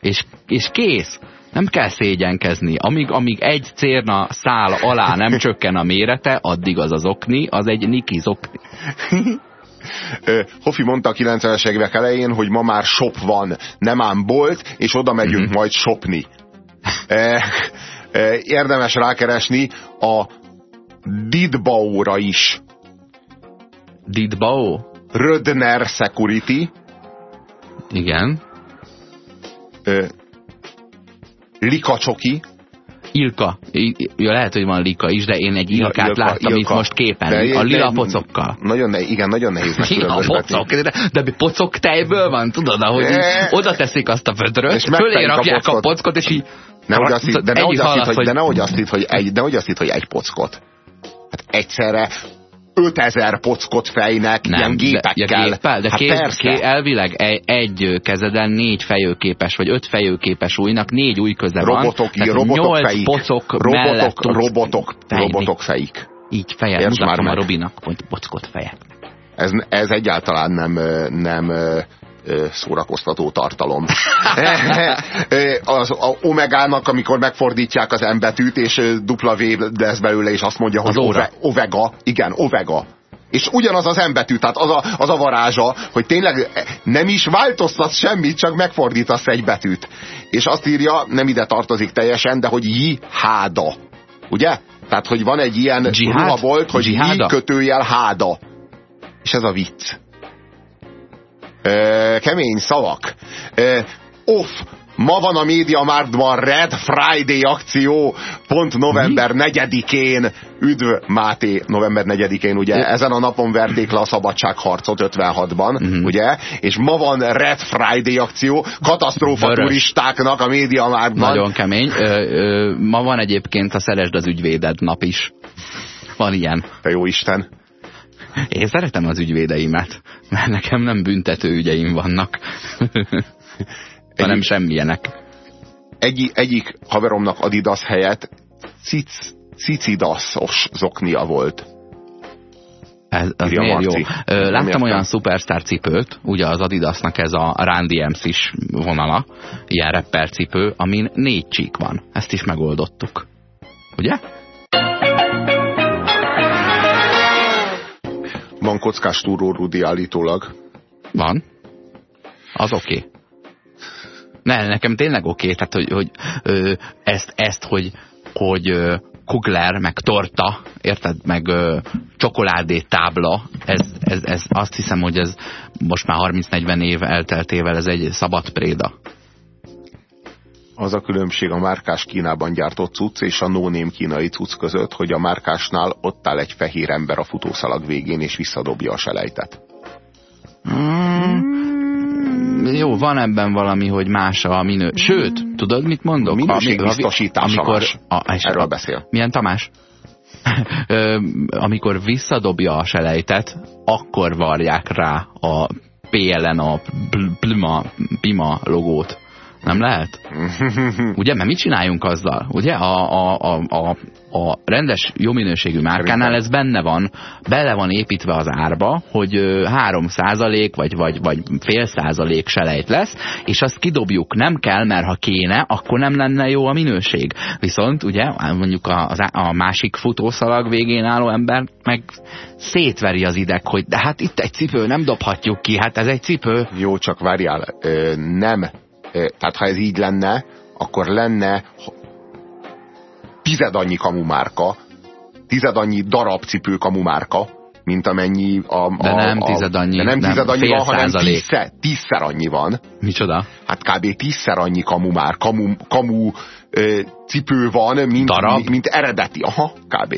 És, és kész nem kell szégyenkezni. Amíg, amíg egy cérna szál alá nem csökken a mérete, addig az az okni, az egy niki zokni. Hofi mondta a 90-es évek elején, hogy ma már shop van, nem ám bolt, és oda megyünk mm -hmm. majd shopni. Érdemes rákeresni a Didbao-ra is. Didbao? Rödner Security. Igen. Lika csoki. Ilka. Ja, lehet, hogy van Lika is, de én egy Ilkát Ilka, láttam Ilka. itt most képen. De, a lila de, pocokkal. Nagyon ne, igen, nagyon nehéz Lila pocok, de, de pocok tejből van, tudod, ahogy de... oda teszik azt a vödröt, fölé rakják a, pockot, és így... Nehogy azt, hitt, hogy, de nehogy azt hitt, hogy egy pockot. Hát egyszerre 5000 pockot fejnek, nem, ilyen gépekkel. De, ja, géppel, de hát ké, persze. ké, elvileg egy, egy kezeden négy fejőképes, vagy öt fejőképes újnak négy új köze robotok, van. Robotok nyolc fejik. pocok robotok, robotok, robotok fejik. Így fejet mutatom a Robinak, hogy pockot fejek. Ez, ez egyáltalán nem, nem szórakoztató tartalom. az a omegának, amikor megfordítják az M betűt, és dupla V lesz belőle, és azt mondja, hogy ove, ovega. Igen, ovega. És ugyanaz az M betű, tehát az a, az a varázsa, hogy tényleg nem is változtat semmit, csak megfordítasz egy betűt. És azt írja, nem ide tartozik teljesen, de hogy jiháda. Ugye? Tehát, hogy van egy ilyen Dzsihád? ruhabolt, hogy Dzsiháda? ji kötőjel háda. És ez a vicc. Ö, kemény szavak. Ö, off. Ma van a Média Marktban Red Friday akció, pont november 4-én, üdv Máté, november 4-én, ugye, ezen a napon verték le a szabadságharcot 56-ban, Mhm. ugye, és ma van Red Friday akció, katasztrófa Vörös. turistáknak a Média Marktban. Nagyon kemény. Ö, ö, ma van egyébként a Szeresd az ügyvéded nap is. Van ilyen. Te jó Isten. Én szeretem az ügyvédeimet, mert nekem nem büntető ügyeim vannak. hanem Egyik- semmilyenek. Egy, egyik haveromnak Adidas helyett cic, cicidasos zoknia volt. Ez, az Írja miért jó? Ö, láttam értem. olyan szupersztár cipőt, ugye az Adidasnak ez a Run DMC-s vonala, ilyen rapper cipő, amin négy csík van. Ezt is megoldottuk. Ugye? Van kockás túró Rudi állítólag. Van. Az oké. Okay. Ne, nekem tényleg oké, okay, tehát hogy, hogy ö, ezt, ezt, hogy, hogy ö, kugler, meg torta, érted, meg ö, csokoládé tábla, ez, ez, ez, azt hiszem, hogy ez most már 30-40 év elteltével ez egy szabad préda. Az a különbség a márkás Kínában gyártott cucc és a no-name kínai cucc között, hogy a márkásnál ott áll egy fehér ember a futószalag végén, és visszadobja a selejtet. Mm, jó, van ebben valami, hogy más a minő... Sőt, tudod, mit mondok? A minőségbiztosítása amikor, más. a, és Erről a, beszél. Milyen Tamás? Amikor visszadobja a selejtet, akkor varják rá a PLN, a Pl- Plima, Pima logót. Nem lehet? Ugye, mert mit csináljunk azzal? Ugye, a, a, a, a, a rendes, jó minőségű márkánál ez benne van, bele van építve az árba, hogy ö, 3 százalék, vagy, vagy, vagy fél százalék selejt lesz, és azt kidobjuk. Nem kell, mert ha kéne, akkor nem lenne jó a minőség. Viszont, ugye, mondjuk a, a másik futószalag végén álló ember meg szétveri az ideg, hogy de hát itt egy cipő, nem dobhatjuk ki, hát ez egy cipő. Jó, csak várjál, nem. Tehát ha ez így lenne, akkor lenne tized annyi kamumárka, tized annyi darab cipő kamumárka, mint amennyi a... a De nem a, tized annyi, de nem nem, tized annyi van, hanem tízszer, tízszer annyi van. Micsoda? Hát kb. tízszer annyi kamumár, kamu, kamu ö, cipő van, mint, Darab? mint, mint eredeti. Aha, kb.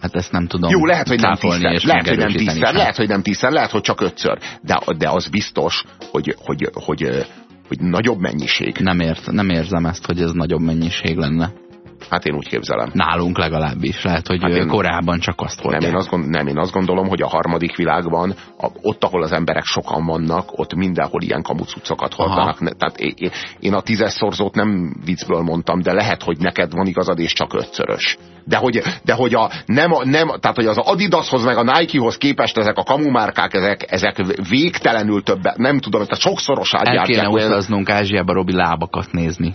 Hát ezt nem tudom Jó, lehet, hogy nem tízszer, lehet, hogy nem tízszer, lehet, hogy nem tízszer, lehet, hogy csak ötször. De, de az biztos, hogy, hogy, hogy, hogy, hogy nagyobb mennyiség. Nem, ért, nem érzem ezt, hogy ez nagyobb mennyiség lenne. Hát én úgy képzelem. Nálunk legalábbis. Lehet, hogy Hát én- korábban csak azt Nem hordják. én, azt gond, nem, én azt gondolom, hogy a harmadik világban, a, ott, ahol az emberek sokan vannak, ott mindenhol ilyen kamucucokat hordanak. Ne, tehát én, én- a tízes szorzót nem viccből mondtam, de lehet, hogy neked van igazad, és csak ötszörös. De hogy, de hogy a, nem, nem, tehát hogy az Adidashoz meg a Nikehoz képest ezek a kamumárkák, ezek, ezek végtelenül többet, nem tudom, tehát sokszorosát El gyártják. kéne utaznunk Ázsiába Robi lábakat nézni.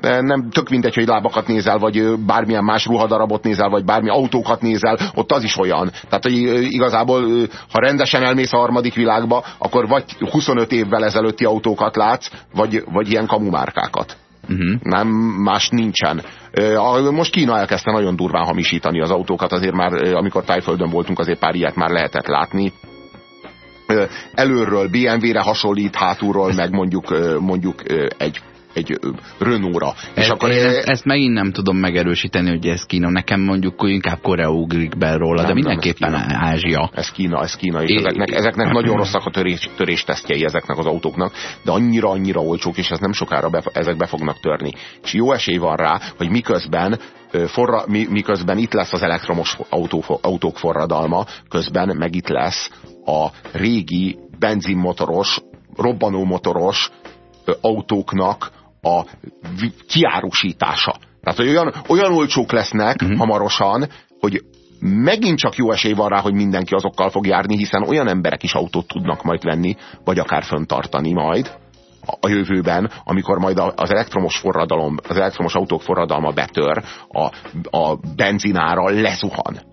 Nem tök mindegy, hogy lábakat nézel, vagy bármilyen más ruhadarabot nézel, vagy bármi autókat nézel, ott az is olyan. Tehát, hogy igazából, ha rendesen elmész a harmadik világba, akkor vagy 25 évvel ezelőtti autókat látsz, vagy, vagy ilyen kamumárkákat. Uh-huh. Nem, más nincsen. Most Kína elkezdte nagyon durván hamisítani az autókat, azért már, amikor Tájföldön voltunk, azért pár ilyet már lehetett látni. Előről BMW-re hasonlít, hátulról meg mondjuk, mondjuk egy egy Renault-ra. És Ez, akkor én ezt, ezt megint nem tudom megerősíteni, hogy ez Kína. Nekem mondjuk inkább Korea ugrik be róla, Nem, de nem, mindenképpen ez Kína. Ázsia. Ez Kína, ez Kína, és É- ezeknek, ezeknek nagyon rosszak a törés, töréstesztjei ezeknek az autóknak, de annyira-annyira olcsók, és ez nem sokára be, ezek be fognak törni. És jó esély van rá, hogy miközben forra, miközben itt lesz az elektromos autó, autók forradalma, közben meg itt lesz a régi benzinmotoros, robbanómotoros autóknak a kiárusítása. Tehát, olyan, olyan olcsók lesznek uh-huh. hamarosan, hogy megint csak jó esély van rá, hogy mindenki azokkal fog járni, hiszen olyan emberek is autót tudnak majd venni, vagy akár föntartani majd a jövőben, amikor majd az elektromos forradalom, az elektromos autók forradalma betör, a, a benzinára lezuhan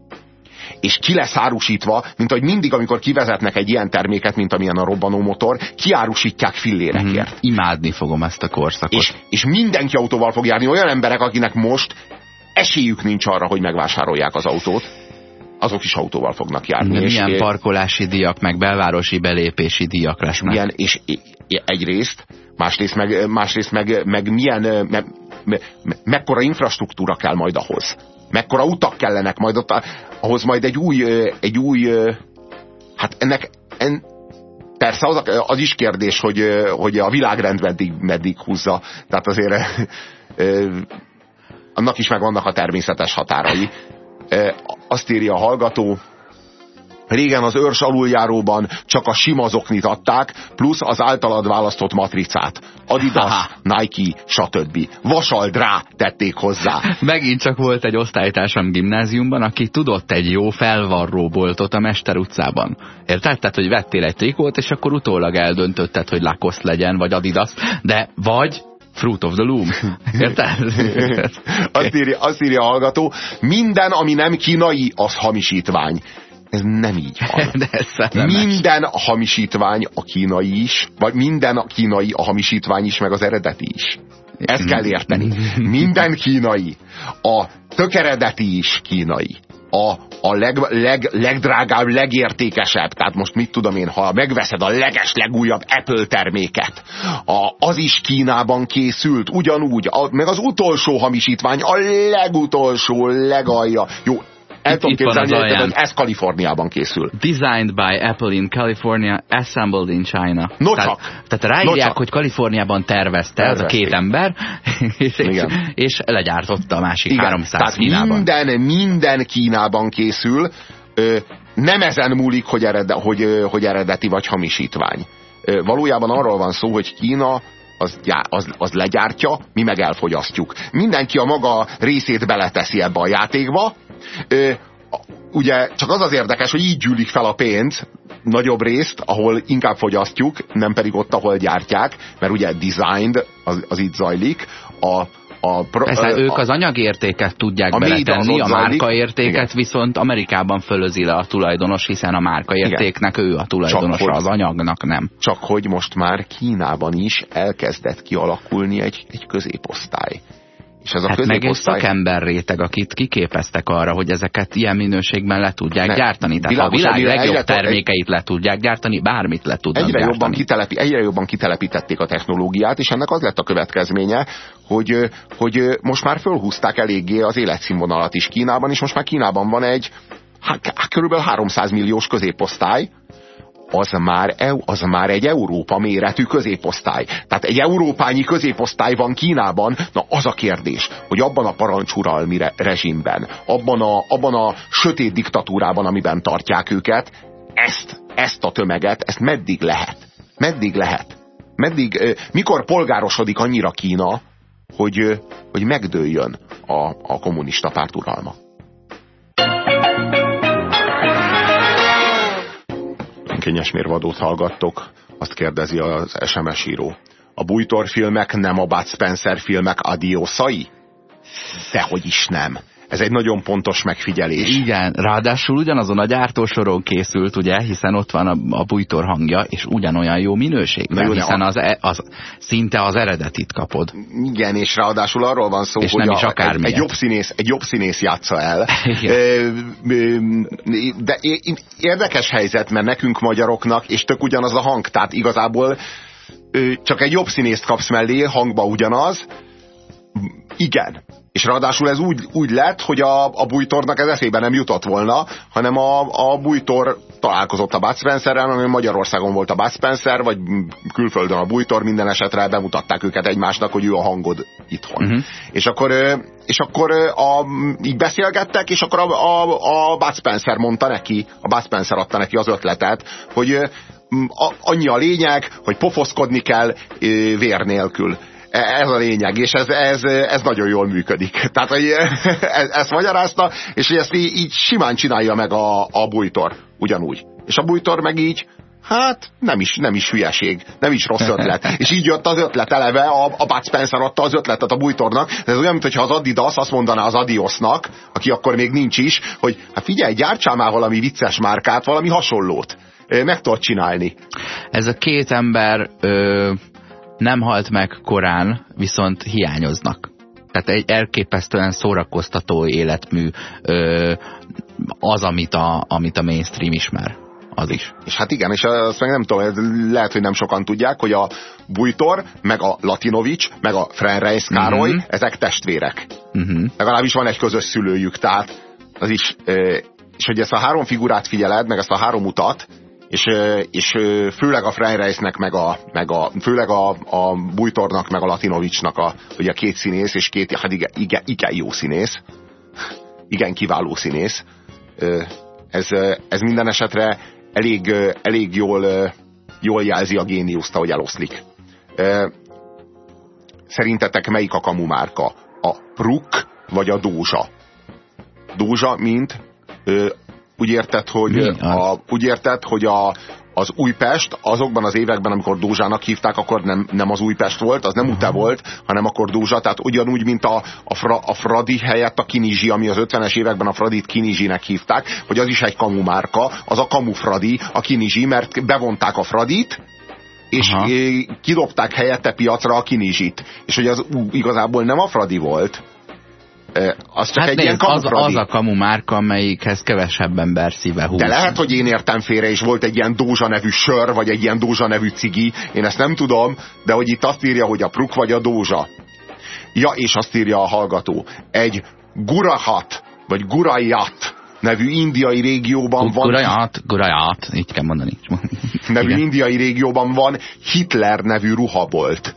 és ki lesz árusítva, mint hogy mindig, amikor kivezetnek egy ilyen terméket, mint amilyen a robbanó motor, kiárusítják fillérekért. Mm, imádni fogom ezt a korszakot. És, és mindenki autóval fog járni. Olyan emberek, akinek most esélyük nincs arra, hogy megvásárolják az autót, azok is autóval fognak járni. De milyen és parkolási díjak, meg belvárosi belépési díjak lesznek. Milyen, és egyrészt, másrészt meg, másrészt meg, meg milyen, me, me, mekkora infrastruktúra kell majd ahhoz. Mekkora utak kellenek majd ott, ahhoz majd egy új, egy új hát ennek, en, persze az, az is kérdés, hogy, hogy a világrend meddig, meddig húzza. Tehát azért annak is megvannak a természetes határai. Azt írja a hallgató, Régen az őrs aluljáróban csak a sima zoknit adták, plusz az általad választott matricát. Adidas, Aha. Nike, stb. Vasal rá tették hozzá. Megint csak volt egy osztálytársam gimnáziumban, aki tudott egy jó felvarró boltot a Mester utcában. Érted? Tehát, hogy vettél egy trikót, és akkor utólag eldöntötted, hogy Lacoste legyen, vagy Adidas, de vagy Fruit of the Loom. Érted? azt, írja, azt írja a hallgató, minden, ami nem kínai, az hamisítvány. Ez nem így van. De ez minden a hamisítvány a kínai is, vagy minden a kínai a hamisítvány is, meg az eredeti is. Ezt kell érteni. Minden kínai. A tökeredeti is kínai. A, a leg, leg, legdrágább, legértékesebb, tehát most mit tudom én, ha megveszed a leges, legújabb Apple terméket, a, az is Kínában készült, ugyanúgy, a, meg az utolsó hamisítvány, a legutolsó, legalja. Jó, el tudom képzelni, hogy ez Kaliforniában készül. Designed by Apple in California, assembled in China. No tehát, csak. Tehát ráírják, no hogy Kaliforniában tervezte ez a két ember, és, és, és legyártotta a másik Igen. 300 tehát Kínában. Minden, minden Kínában készül, nem ezen múlik, hogy, ered, hogy, hogy eredeti vagy hamisítvány. Valójában arról van szó, hogy Kína az, az, az legyártja, mi meg elfogyasztjuk. Mindenki a maga részét beleteszi ebbe a játékba, ugye csak az az érdekes, hogy így gyűlik fel a pénz, nagyobb részt, ahol inkább fogyasztjuk, nem pedig ott, ahol gyártják, mert ugye designed, az, az itt zajlik, a, a, Persze, a, ők az anyagértéket tudják a beletenni, a márkaértéket viszont Amerikában fölözi le a tulajdonos, hiszen a márkaértéknek ő a tulajdonosa, az anyagnak nem. Csak hogy most már Kínában is elkezdett kialakulni egy, egy középosztály. És ez a hát meg egy szakember réteg, akit kiképeztek arra, hogy ezeket ilyen minőségben le tudják ne, gyártani. Tehát a világ legjobb termékeit le tudják gyártani, bármit le tudnak egyre gyártani. Jobban kitelepi, egyre jobban kitelepítették a technológiát, és ennek az lett a következménye, hogy, hogy most már fölhúzták eléggé az életszínvonalat is Kínában, és most már Kínában van egy hát, kb. 300 milliós középosztály, az már, az már egy Európa méretű középosztály. Tehát egy európányi középosztály van Kínában, na az a kérdés, hogy abban a parancsuralmi re rezsimben, abban a, abban a sötét diktatúrában, amiben tartják őket, ezt, ezt a tömeget, ezt meddig lehet? Meddig lehet? Meddig, mikor polgárosodik annyira Kína, hogy, hogy megdőljön a, a kommunista párt uralma? Önkényes mérvadót hallgattok? Azt kérdezi az SMS író. A Bújtor filmek nem a Bud Spencer filmek adiószai? Dehogy is nem. Ez egy nagyon pontos megfigyelés. Igen, ráadásul ugyanazon a gyártósoron készült, ugye, hiszen ott van a, a bújtor hangja, és ugyanolyan jó minőségben, jó, hiszen az, e, az, szinte az eredetit kapod. Igen, és ráadásul arról van szó, és hogy nem is a, egy, egy, jobb színész, egy jobb színész játsza el. De érdekes helyzet, mert nekünk magyaroknak, és tök ugyanaz a hang, tehát igazából csak egy jobb színészt kapsz mellé, hangba ugyanaz, igen, És ráadásul ez úgy, úgy lett, hogy a, a bújtornak ez eszébe nem jutott volna, hanem a, a bújtor találkozott a Bud Spencerrel, ami Magyarországon volt a Bud Spencer, vagy külföldön a bújtor, minden esetre bemutatták őket egymásnak, hogy ő a hangod itthon. Uh-huh. És akkor, és akkor a, így beszélgettek, és akkor a, a, a Bud Spencer mondta neki, a Bud Spencer adta neki az ötletet, hogy a, annyi a lényeg, hogy pofoszkodni kell vér nélkül. E, ez a lényeg, és ez, ez, ez nagyon jól működik. Tehát, hogy ez, ezt magyarázta, és hogy ezt így, így simán csinálja meg a, a bújtor, ugyanúgy. És a bújtor meg így, Hát nem is, nem is hülyeség, nem is rossz ötlet. És így jött az ötlet eleve, a, a Bud Spencer adta az ötletet a bújtornak, de ez olyan, mintha az Adidas azt mondaná az Adiosnak, aki akkor még nincs is, hogy hát figyelj, gyártsál már valami vicces márkát, valami hasonlót. Meg tudod csinálni. Ez a két ember ö, nem halt meg korán, viszont hiányoznak. Tehát egy elképesztően szórakoztató életmű ö, az, amit a, amit a mainstream ismer. Az is. És hát igen, és azt meg nem tudom, lehet, hogy nem sokan tudják, hogy a Bújtor, meg a Latinovics, meg a Frenreis Károly, uh mhm. -huh. ezek testvérek. Uh mhm. -huh. Legalábbis van egy közös szülőjük, tehát az is, és hogy ezt a három figurát figyeled, meg ezt a három utat, és, és főleg a Freireisnek, meg a, meg a főleg a, a Bújtornak, meg a Latinovicsnak a, ugye két színész, és két, hát igen, igen, igen jó színész, igen kiváló színész. Ez, ez minden esetre elég, elég jól, jól jelzi a géniuszt, ahogy eloszlik. Szerintetek melyik a kamu márka? A Pruk vagy a Dózsa? Dózsa, mint úgy érted, hogy, a, úgy érted, hogy a, az Újpest azokban az években, amikor Dózsának hívták, akkor nem, nem az Újpest volt, az nem uh -huh. Ute volt, hanem akkor Dózsa, tehát ugyanúgy, mint a, a, fra, a Fradi helyett a Kinizsi, ami az 50-es években a Fradit Kinizsinek hívták, hogy az is egy kamu márka, az a kamu Fradi, a Kinizsi, mert bevonták a Fradit, és Aha. kidobták helyette piacra a Kinizsit. És hogy az ú, igazából nem a Fradi volt, az csak hát egy nézd, ilyen az, az a kamu márka, amelyikhez kevesebb ember szíve húz. De lehet, hogy én értem félre, és volt egy ilyen Dózsa nevű sör, vagy egy ilyen Dózsa nevű cigi, én ezt nem tudom, de hogy itt azt írja, hogy a Pruk vagy a Dózsa. Ja, és azt írja a hallgató. Egy Gurahat, vagy Gurajat nevű indiai régióban van... Gurajat, Gurajat, így kell mondani. nevű Igen. indiai régióban van Hitler nevű ruhabolt.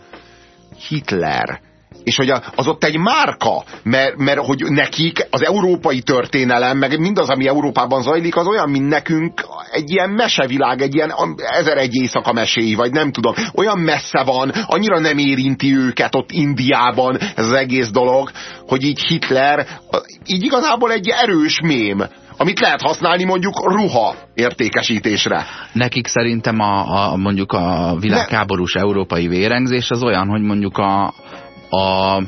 Hitler és hogy az ott egy márka, mert, mert hogy nekik az európai történelem, meg mindaz, ami Európában zajlik, az olyan, mint nekünk egy ilyen mesevilág, egy ilyen ezer egy éjszaka meséi, vagy nem tudom, olyan messze van, annyira nem érinti őket ott Indiában ez az egész dolog, hogy így Hitler, így igazából egy erős mém, amit lehet használni mondjuk ruha értékesítésre. Nekik szerintem a, a mondjuk a világháborús európai vérengzés az olyan, hogy mondjuk a, a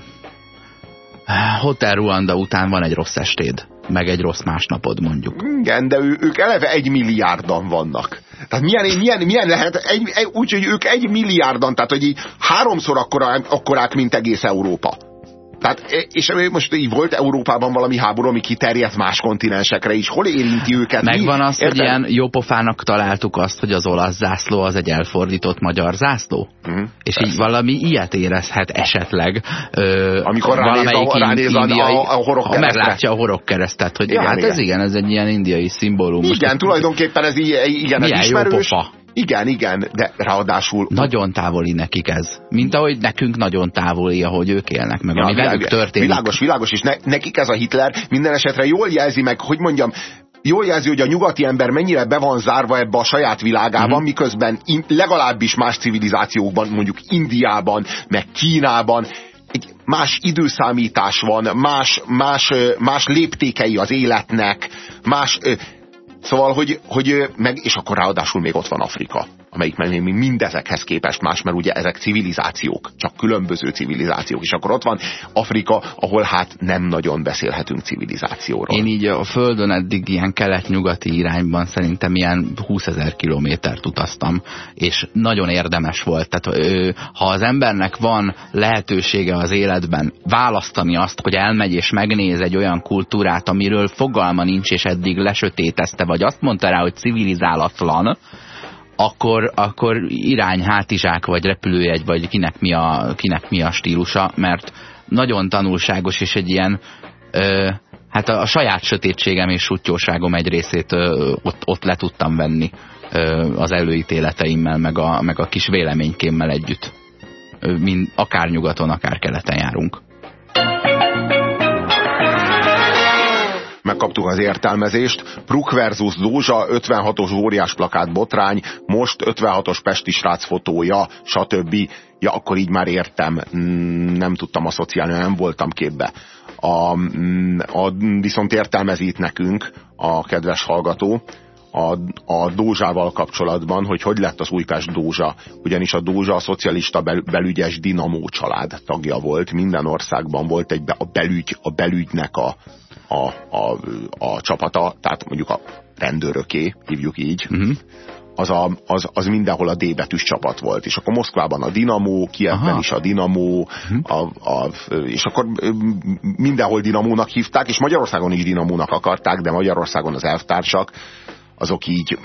Hotel Ruanda után van egy rossz estéd, meg egy rossz másnapod mondjuk. Igen, de ő, ők eleve egy milliárdan vannak. Tehát milyen, milyen, milyen lehet, egy, egy, úgy, hogy ők egy milliárdan, tehát hogy így háromszor akkora, akkorák, mint egész Európa. Tehát, e, és most így volt Európában valami háború, ami kiterjedt más kontinensekre is. Hol érinti őket? Megvan az, hogy ilyen jópofának találtuk azt, hogy az olasz zászló az egy elfordított magyar zászló? Uh -huh, és persze. így valami ilyet érezhet esetleg. Ö, Amikor ránéz, a, ránéz indiai, a, a horog meglátja a horog keresztet, hogy igen, hát igen. ez igen, ez egy ilyen indiai szimbólum. Igen, tulajdonképpen ez igen, ez ismerős. Jó pofa. Igen, igen, de ráadásul... Nagyon távoli nekik ez. Mint ahogy nekünk nagyon távoli, ahogy ők élnek meg, ja, ami világ, velük történik. Világos, világos, és ne, nekik ez a Hitler minden esetre jól jelzi meg, hogy mondjam, jól jelzi, hogy a nyugati ember mennyire be van zárva ebbe a saját világában, uh mhm. -huh. miközben in, legalábbis más civilizációkban, mondjuk Indiában, meg Kínában, egy más időszámítás van, más, más, más léptékei az életnek, más Szóval, hogy, hogy meg, és akkor ráadásul még ott van Afrika amelyik még mindezekhez képest más, mert ugye ezek civilizációk, csak különböző civilizációk, és akkor ott van Afrika, ahol hát nem nagyon beszélhetünk civilizációról. Én így a Földön eddig ilyen kelet-nyugati irányban szerintem ilyen 20 ezer kilométert utaztam, és nagyon érdemes volt. Tehát ha az embernek van lehetősége az életben választani azt, hogy elmegy és megnéz egy olyan kultúrát, amiről fogalma nincs, és eddig lesötétezte, vagy azt mondta rá, hogy civilizálatlan, akkor, akkor irány hátizsák, vagy repülőjegy, vagy kinek mi, a, kinek mi a stílusa, mert nagyon tanulságos, és egy ilyen ö, hát a, a saját sötétségem és sutyóságom egy részét ö, ott, ott le tudtam venni ö, az előítéleteimmel, meg a, meg a kis véleménykémmel együtt. Ö, mind, akár nyugaton, akár keleten járunk. Megkaptuk az értelmezést. Pruk versus Dózsa, 56-os óriás plakát botrány, most 56-os Pesti srác fotója, stb. Ja, akkor így már értem, mm, nem tudtam asszociálni, nem voltam képbe. A, mm, a, viszont értelmezi nekünk a kedves hallgató, a, a Dózsával kapcsolatban, hogy hogy lett az újkás Dózsa. Ugyanis a Dózsa a szocialista bel, belügyes Dinamó család tagja volt. Minden országban volt egy a belügy, a belügynek a, a, a, a csapata, tehát mondjuk a rendőröké, hívjuk így, uh-huh. az, a, az, az mindenhol a D betűs csapat volt. És akkor Moszkvában a Dinamo, Kievben Aha. is a Dinamo, uh-huh. a, a, és akkor mindenhol Dinamónak hívták, és Magyarországon is Dinamónak akarták, de Magyarországon az elvtársak, azok így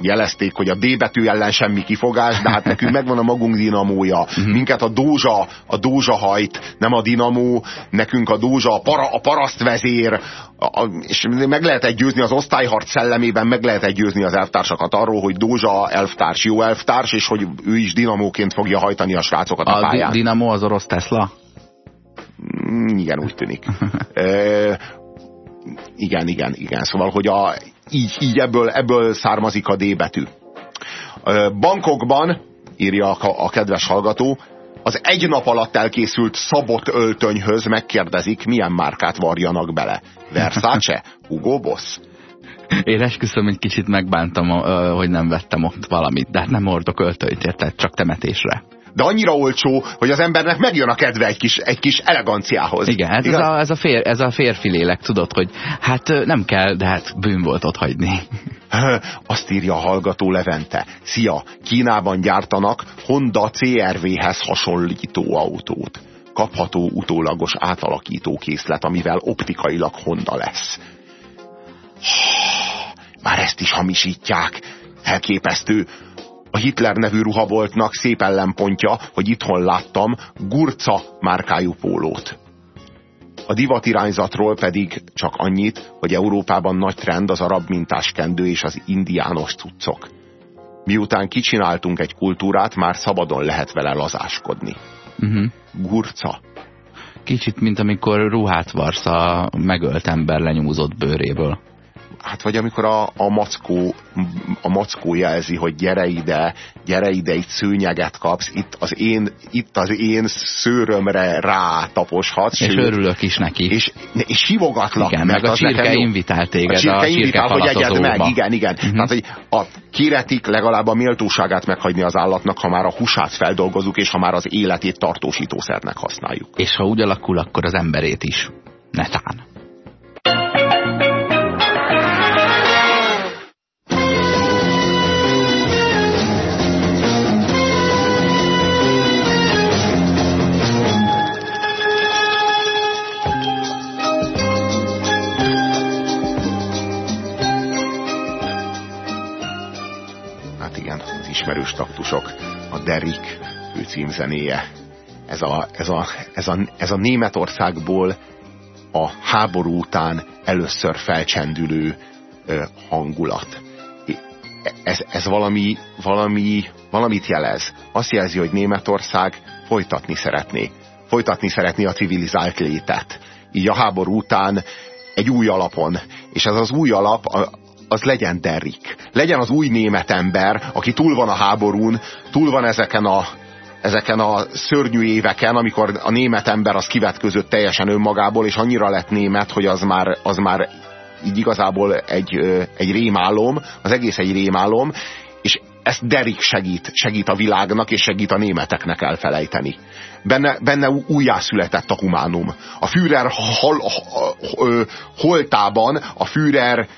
jelezték, hogy a D betű ellen semmi kifogás, de hát nekünk megvan a magunk dinamója. Uh-huh. Minket a dózsa, a dózsa hajt, nem a dinamó, nekünk a dózsa a, para, a parasztvezér, a, a, és meg lehet egy győzni az osztályharc szellemében, meg lehet egy győzni az elvtársakat arról, hogy Dózsa elvtárs, jó elvtárs, és hogy ő is dinamóként fogja hajtani a srácokat a, a pályán. A dinamó az orosz Tesla? Mm, igen, úgy tűnik. e, igen, igen, igen. Szóval, hogy a, így, így ebből, ebből származik a D betű. Bankokban, írja a, a kedves hallgató, az egy nap alatt elkészült szabott öltönyhöz megkérdezik, milyen márkát varjanak bele. Versace? Hugo Boss? Én esküszöm, hogy kicsit megbántam, hogy nem vettem ott valamit, de hát nem hordok öltönyt, érted? Csak temetésre de annyira olcsó, hogy az embernek megjön a kedve egy kis, egy kis eleganciához. Igen, hát ez a, ez, a fér, ez a férfi lélek, tudod, hogy hát nem kell, de hát bűn volt ott hagyni. Azt írja a hallgató Levente. Szia, Kínában gyártanak Honda CRV-hez hasonlító autót. Kapható utólagos átalakító készlet, amivel optikailag Honda lesz. Már ezt is hamisítják. Elképesztő a Hitler nevű ruhaboltnak szép ellenpontja, hogy itthon láttam Gurca márkájú pólót. A divatirányzatról pedig csak annyit, hogy Európában nagy trend az arab mintás kendő és az indiános cuccok. Miután kicsináltunk egy kultúrát, már szabadon lehet vele lazáskodni. Uh-huh. Gurca. Kicsit, mint amikor ruhát varsz a megölt ember lenyúzott bőréből hát vagy amikor a, a, mackó, a mackó jelzi, hogy gyere ide, gyere ide, itt szőnyeget kapsz, itt az én, itt az én szőrömre rá taposhatsz. És sőt, örülök is neki. És, és hívogatlak. Igen, meg a csirke invitál téged. A csirke, a invitál, hogy egyed meg, igen, igen. Uh mhm. -huh. Tehát, hogy a kéretik legalább a méltóságát meghagyni az állatnak, ha már a húsát feldolgozunk, és ha már az életét tartósítószernek használjuk. És ha úgy alakul, akkor az emberét is. Netán. Taktusok, a Derrick címzenéje. Ez a, ez, a, ez, a, ez a Németországból a háború után először felcsendülő ö, hangulat. Ez, ez valami, valami, valamit jelez. Azt jelzi, hogy Németország folytatni szeretné. Folytatni szeretné a civilizált létet. Így a háború után egy új alapon. És ez az új alap, az legyen Derrick. Legyen az új német ember, aki túl van a háborún, túl van ezeken a, ezeken a szörnyű éveken, amikor a német ember az kivetközött teljesen önmagából, és annyira lett német, hogy az már, az már így igazából egy, egy rémálom, az egész egy rémálom, és ezt Derrick segít, segít a világnak, és segít a németeknek elfelejteni. Benne, benne újjászületett a humánum. A Führer hol, hol, holtában a Führer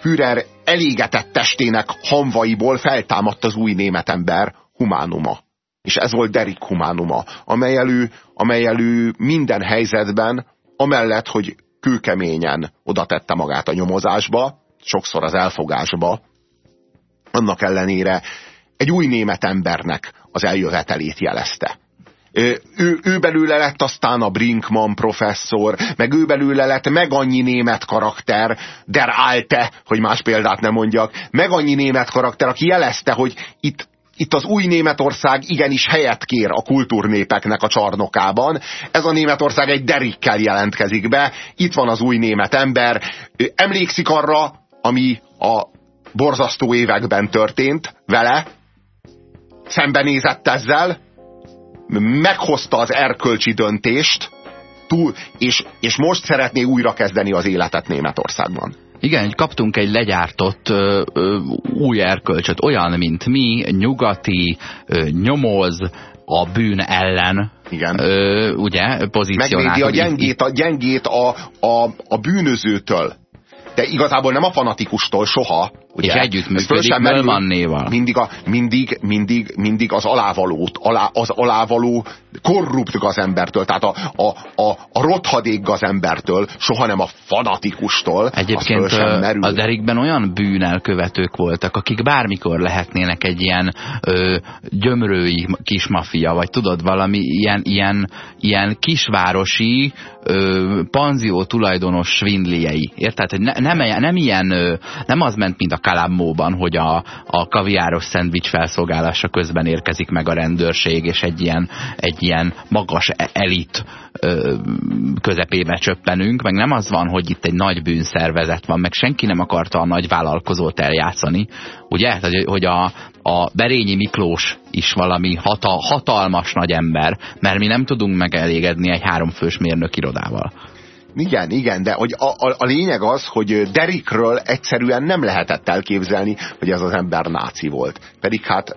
Führer elégetett testének hamvaiból feltámadt az új német ember humánuma. És ez volt Derek humánuma, amely elő, amely elő minden helyzetben, amellett, hogy kőkeményen oda tette magát a nyomozásba, sokszor az elfogásba, annak ellenére egy új német embernek az eljövetelét jelezte. Ő, ő belőle lett aztán a Brinkman professzor, meg ő belőle lett meg annyi német karakter, der Alte, hogy más példát nem mondjak, meg annyi német karakter, aki jelezte, hogy itt itt az új Németország igenis helyet kér a kultúrnépeknek a csarnokában. Ez a Németország egy derikkel jelentkezik be. Itt van az új német ember. Emlékszik arra, ami a borzasztó években történt vele, szembenézett ezzel, meghozta az erkölcsi döntést, túl, és, és most szeretné újrakezdeni az életet Németországban. Igen, kaptunk egy legyártott ö, ö, új erkölcsöt, olyan, mint mi, nyugati, ö, nyomoz, a bűn ellen, Igen. Ö, ugye, pozícionált. Megvédi a gyengét, a, gyengét a, a, a bűnözőtől. De igazából nem a fanatikustól soha, Ugye? És együttműködik Mölmannéval. Mindig, a, mindig, mindig, mindig az alávalót, alá, az alávaló korrupt gazembertől, tehát a, a, a, a rothadék gazembertől, soha nem a fanatikustól. Egyébként a Derikben olyan bűnelkövetők voltak, akik bármikor lehetnének egy ilyen ö, gyömrői kis mafia, vagy tudod, valami ilyen, ilyen, ilyen kisvárosi ö, panzió tulajdonos svindliei. Érted? Hogy ne, nem, nem ilyen, nem az ment, mint a Kalámóban, hogy a, a kaviáros szendvics felszolgálása közben érkezik meg a rendőrség, és egy ilyen, egy ilyen magas e- elit közepébe csöppenünk, meg nem az van, hogy itt egy nagy bűnszervezet van, meg senki nem akarta a nagy vállalkozót eljátszani, ugye? Hogy a, a Berényi Miklós is valami hata, hatalmas nagy ember, mert mi nem tudunk megelégedni egy háromfős mérnök irodával. Igen, igen, de hogy a, a, a lényeg az, hogy Derikről egyszerűen nem lehetett elképzelni, hogy ez az ember náci volt. Pedig hát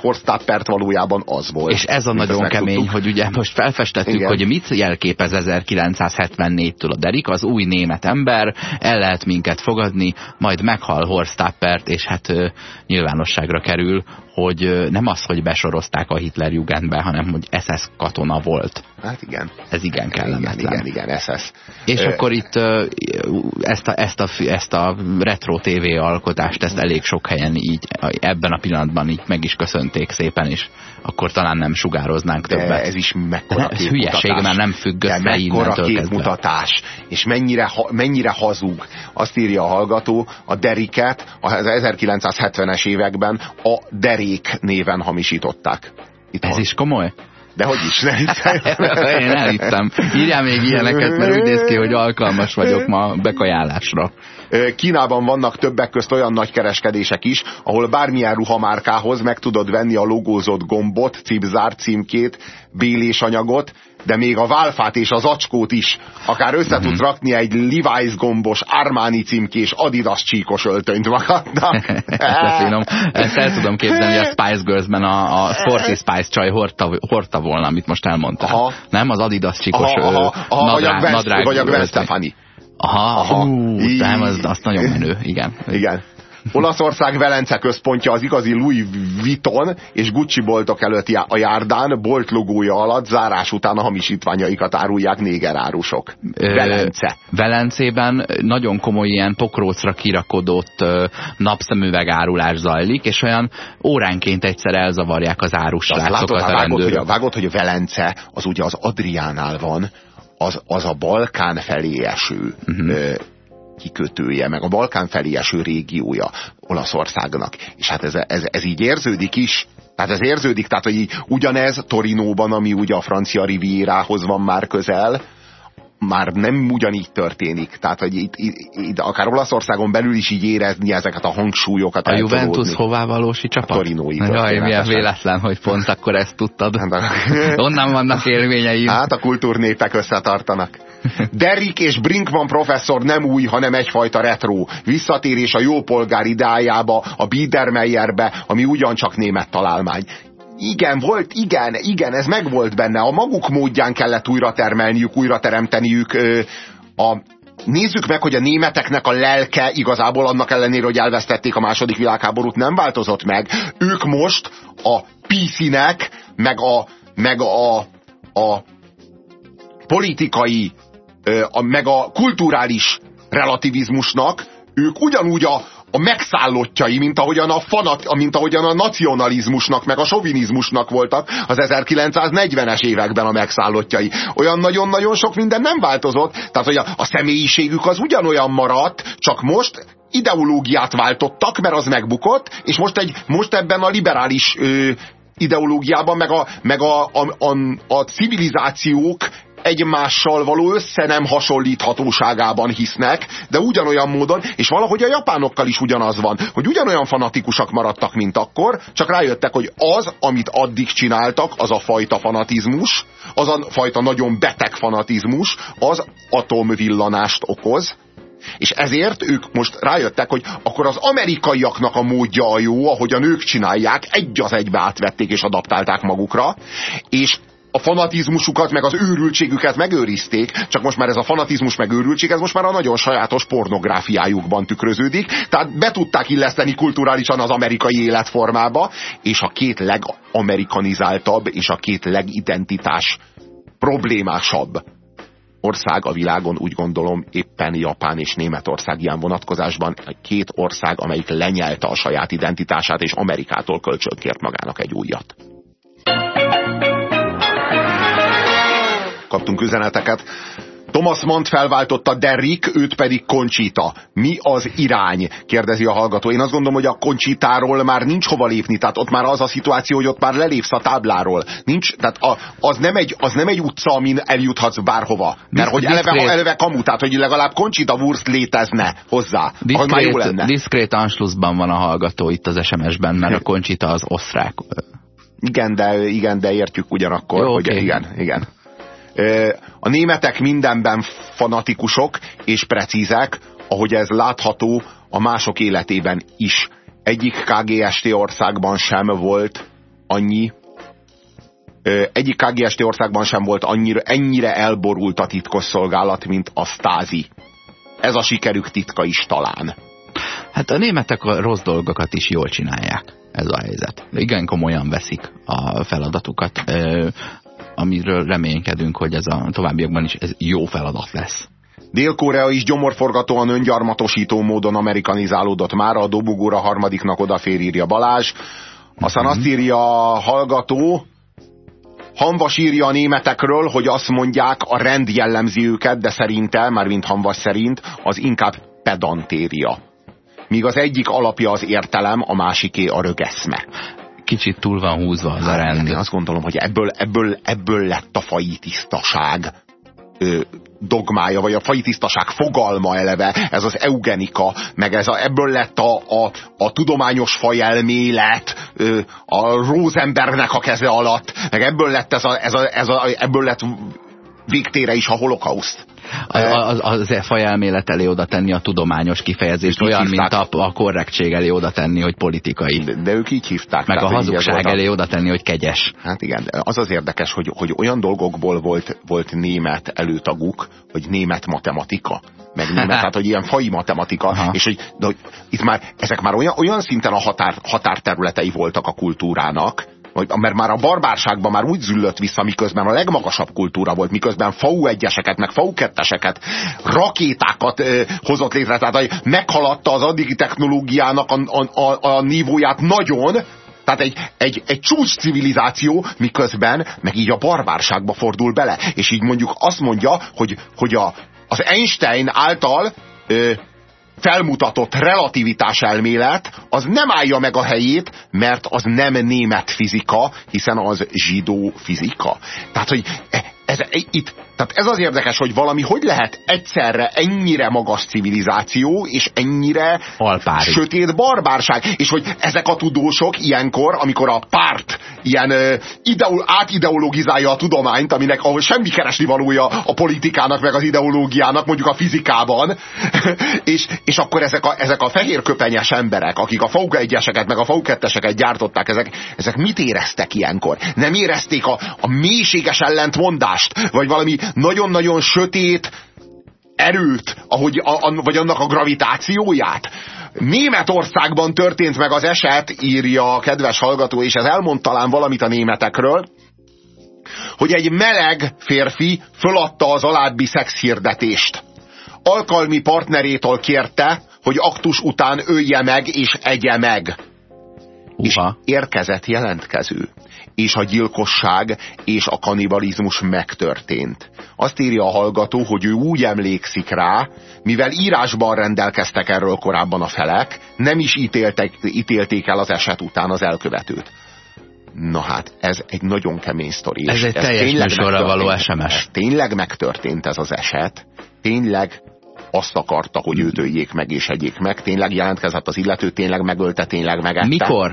Horst Tappert valójában az volt. És ez a nagyon kemény, tudtuk. hogy ugye most felfestettük, igen. hogy mit jelképez 1974-től a Derik, az új német ember, el lehet minket fogadni, majd meghal Horst Tappert, és hát ö, nyilvánosságra kerül, hogy nem az, hogy besorozták a Hitler Jugendbe, hanem hogy SS katona volt. Hát igen. Ez igen kellemetlen. Igen, igen, igen SS. És Ö... akkor itt ezt a, ezt, a, ezt a retro TV alkotást, ezt elég sok helyen így ebben a pillanatban így meg is köszönték szépen, és akkor talán nem sugároznánk De többet. ez is mekkora ez hülyeség, mert nem függ össze mekkora képmutatás, és mennyire, mennyire hazug. Azt írja a hallgató, a Deriket az 1970-es években a Derék néven hamisították. Itt ez van. is komoly? De hogy is, ne Én elhittem. Írjál még ilyeneket, mert úgy néz ki, hogy alkalmas vagyok ma bekajálásra. Kínában vannak többek közt olyan nagy kereskedések is, ahol bármilyen ruhamárkához meg tudod venni a logózott gombot, cipzár címkét, bélésanyagot, de még a válfát és az acskót is. Akár össze tudsz mhm. rakni egy Levi's gombos, Armani címkés, Adidas csíkos öltönyt magadnak. Ezt finom. Ezt el tudom képzelni, hogy a Spice Girls-ben a, a Sporty Spice csaj hordta, hordta volna, amit most elmondtál. Aha. Nem? Az Adidas csíkos aha, aha, aha, nadrág, vagy a nadrág Vagy a Gwen Stefani. Aha, aha. Hú, nem, az, azt nagyon menő, igen. Igen. Olaszország Velence központja az igazi Louis Vuitton és Gucci boltok előtt a járdán, bolt logója alatt zárás után a hamisítványaikat árulják négerárusok. Velence. Velencében nagyon komoly ilyen pokrócra kirakodott napszemüvegárulás zajlik, és olyan óránként egyszer elzavarják az áruslácokat látod, a vágod, hogy, vágod, hogy Velence az ugye az Adriánál van, az, az a Balkán felé eső uh mhm. -huh kikötője, meg a Balkán felé eső régiója Olaszországnak. És hát ez, ez, ez így érződik is. Tehát ez érződik, tehát hogy így ugyanez Torinóban, ami ugye a francia riviérához van már közel, már nem ugyanígy történik. Tehát, hogy itt, itt, itt akár Olaszországon belül is így érezni ezeket a hangsúlyokat. A Juventus hová valósi csapat? A Torinói. Jaj, milyen véletlen, hogy pont akkor ezt tudtad. Hát Onnan vannak élményeim. Hát a kultúrnépek összetartanak. Derrick és Brinkman professzor nem új, hanem egyfajta retro. Visszatérés a jópolgár ideájába, a Biedermeyerbe, ami ugyancsak német találmány. Igen, volt, igen, igen, ez megvolt benne. A maguk módján kellett újra termelniük, újra teremteniük a, nézzük meg, hogy a németeknek a lelke igazából annak ellenére, hogy elvesztették a második világháborút, nem változott meg. Ők most a PC-nek, meg a, meg a, a politikai a, meg a kulturális relativizmusnak ők ugyanúgy a, a megszállottjai, mint ahogyan a, fanat, mint ahogyan a nacionalizmusnak, meg a sovinizmusnak voltak az 1940-es években a megszállottjai. Olyan nagyon-nagyon sok minden nem változott, tehát hogy a, a személyiségük az ugyanolyan maradt, csak most ideológiát váltottak, mert az megbukott, és most, egy, most ebben a liberális ö, ideológiában, meg a, meg a, a, a, a civilizációk egymással való össze nem hasonlíthatóságában hisznek, de ugyanolyan módon, és valahogy a japánokkal is ugyanaz van, hogy ugyanolyan fanatikusak maradtak, mint akkor, csak rájöttek, hogy az, amit addig csináltak, az a fajta fanatizmus, az a fajta nagyon beteg fanatizmus, az atomvillanást okoz, és ezért ők most rájöttek, hogy akkor az amerikaiaknak a módja a jó, ahogy a nők csinálják, egy az egybe átvették és adaptálták magukra, és a fanatizmusukat, meg az őrültségüket megőrizték, csak most már ez a fanatizmus meg őrültség, ez most már a nagyon sajátos pornográfiájukban tükröződik, tehát be tudták illeszteni kulturálisan az amerikai életformába, és a két legamerikanizáltabb és a két legidentitás problémásabb ország a világon úgy gondolom éppen Japán és Németország ilyen vonatkozásban két ország, amelyik lenyelte a saját identitását, és Amerikától kölcsönkért magának egy újat. Kaptunk üzeneteket. Thomas Mann felváltotta Derrick, őt pedig Conchita. Mi az irány? kérdezi a hallgató. Én azt gondolom, hogy a Conchitáról már nincs hova lépni, tehát ott már az a szituáció, hogy ott már lelépsz a tábláról. Nincs, tehát a, az, nem egy, az nem egy utca, amin eljuthatsz bárhova. Mert hogy eleve, eleve kamu, tehát hogy legalább Conchita Wurst létezne hozzá. Diszkrét, már jó lenne. Diszkrét Anschlussban van a hallgató itt az SMS-ben, mert a Conchita az osztrák. Igen, de, igen, de értjük ugyanakkor, jó, hogy okay. igen, igen. A németek mindenben fanatikusok és precízek, ahogy ez látható a mások életében is. Egyik KGST országban sem volt annyi egyik KGST országban sem volt annyira, ennyire elborult a titkosszolgálat, mint a Stázi. Ez a sikerük titka is talán. Hát a németek a rossz dolgokat is jól csinálják. Ez a helyzet. Igen komolyan veszik a feladatukat amiről reménykedünk, hogy ez a továbbiakban is ez jó feladat lesz. Dél-Korea is gyomorforgatóan öngyarmatosító módon amerikanizálódott már, a dobogóra harmadiknak odafér írja Balázs. Aztán azt írja a hallgató, Hanvas írja a németekről, hogy azt mondják, a rend jellemzi őket, de szerinte, már mint Hanvas szerint, az inkább pedantéria. Míg az egyik alapja az értelem, a másiké a rögeszme kicsit túl van húzva az a rend. Én azt gondolom, hogy ebből, ebből, ebből lett a fai tisztaság ö, dogmája, vagy a fai tisztaság fogalma eleve, ez az eugenika, meg ez a, ebből lett a, a, a tudományos fajelmélet, ö, a Rosenbergnek a keze alatt, meg ebből lett ez a, ez a, ez a, ebből lett végtére is a holokauszt. Az, az e fajelmélet elé oda tenni a tudományos kifejezést, olyan, hívták? mint a, a korrektség elé oda tenni, hogy politikai. De, de ők így hívták. Meg a hazugság elé oda tenni, hogy kegyes. Hát igen, az az érdekes, hogy, hogy olyan dolgokból volt, volt német előtaguk, hogy német matematika meg német, tehát hogy ilyen fai matematika, Aha. és hogy, de, hogy itt már, ezek már olyan, olyan szinten a határ, határterületei voltak a kultúrának, mert már a barbárságban már úgy züllött vissza, miközben a legmagasabb kultúra volt, miközben FAU egyeseket, meg FAU ketteseket, rakétákat ö, hozott létre, tehát hogy meghaladta az addigi technológiának a, a, a, a nívóját nagyon, tehát egy, egy, egy csúcs civilizáció, miközben meg így a barbárságba fordul bele. És így mondjuk azt mondja, hogy, hogy a, az Einstein által ö, felmutatott relativitás elmélet, az nem állja meg a helyét, mert az nem német fizika, hiszen az zsidó fizika. Tehát, hogy e, ez, itt tehát ez az érdekes, hogy valami hogy lehet egyszerre ennyire magas civilizáció, és ennyire Alpári. sötét barbárság. És hogy ezek a tudósok ilyenkor, amikor a párt ilyen uh, ideol, átideologizálja a tudományt, aminek ahol semmi keresni valója a politikának, meg az ideológiának, mondjuk a fizikában, és, és akkor ezek a, ezek a fehér köpenyes emberek, akik a FAUK egyeseket, meg a FAUK ketteseket gyártották, ezek, ezek mit éreztek ilyenkor? Nem érezték a, a mélységes ellentmondást, vagy valami nagyon-nagyon sötét erőt, ahogy, a, a, vagy annak a gravitációját. Németországban történt meg az eset, írja a kedves hallgató, és ez elmond talán valamit a németekről, hogy egy meleg férfi föladta az alábbi szexhirdetést. Alkalmi partnerétől kérte, hogy aktus után ölje meg és egye meg. Uha. És érkezett jelentkező. És a gyilkosság és a kanibalizmus megtörtént. Azt írja a hallgató, hogy ő úgy emlékszik rá, mivel írásban rendelkeztek erről korábban a felek, nem is ítéltek, ítélték el az eset után az elkövetőt. Na hát, ez egy nagyon kemény sztori. Ez egy teljes műsorra való SMS. Ez tényleg megtörtént ez az eset. Tényleg azt akarta, hogy őt öljék meg és egyék meg. Tényleg jelentkezett az illető, tényleg megölte, tényleg megette. Mikor?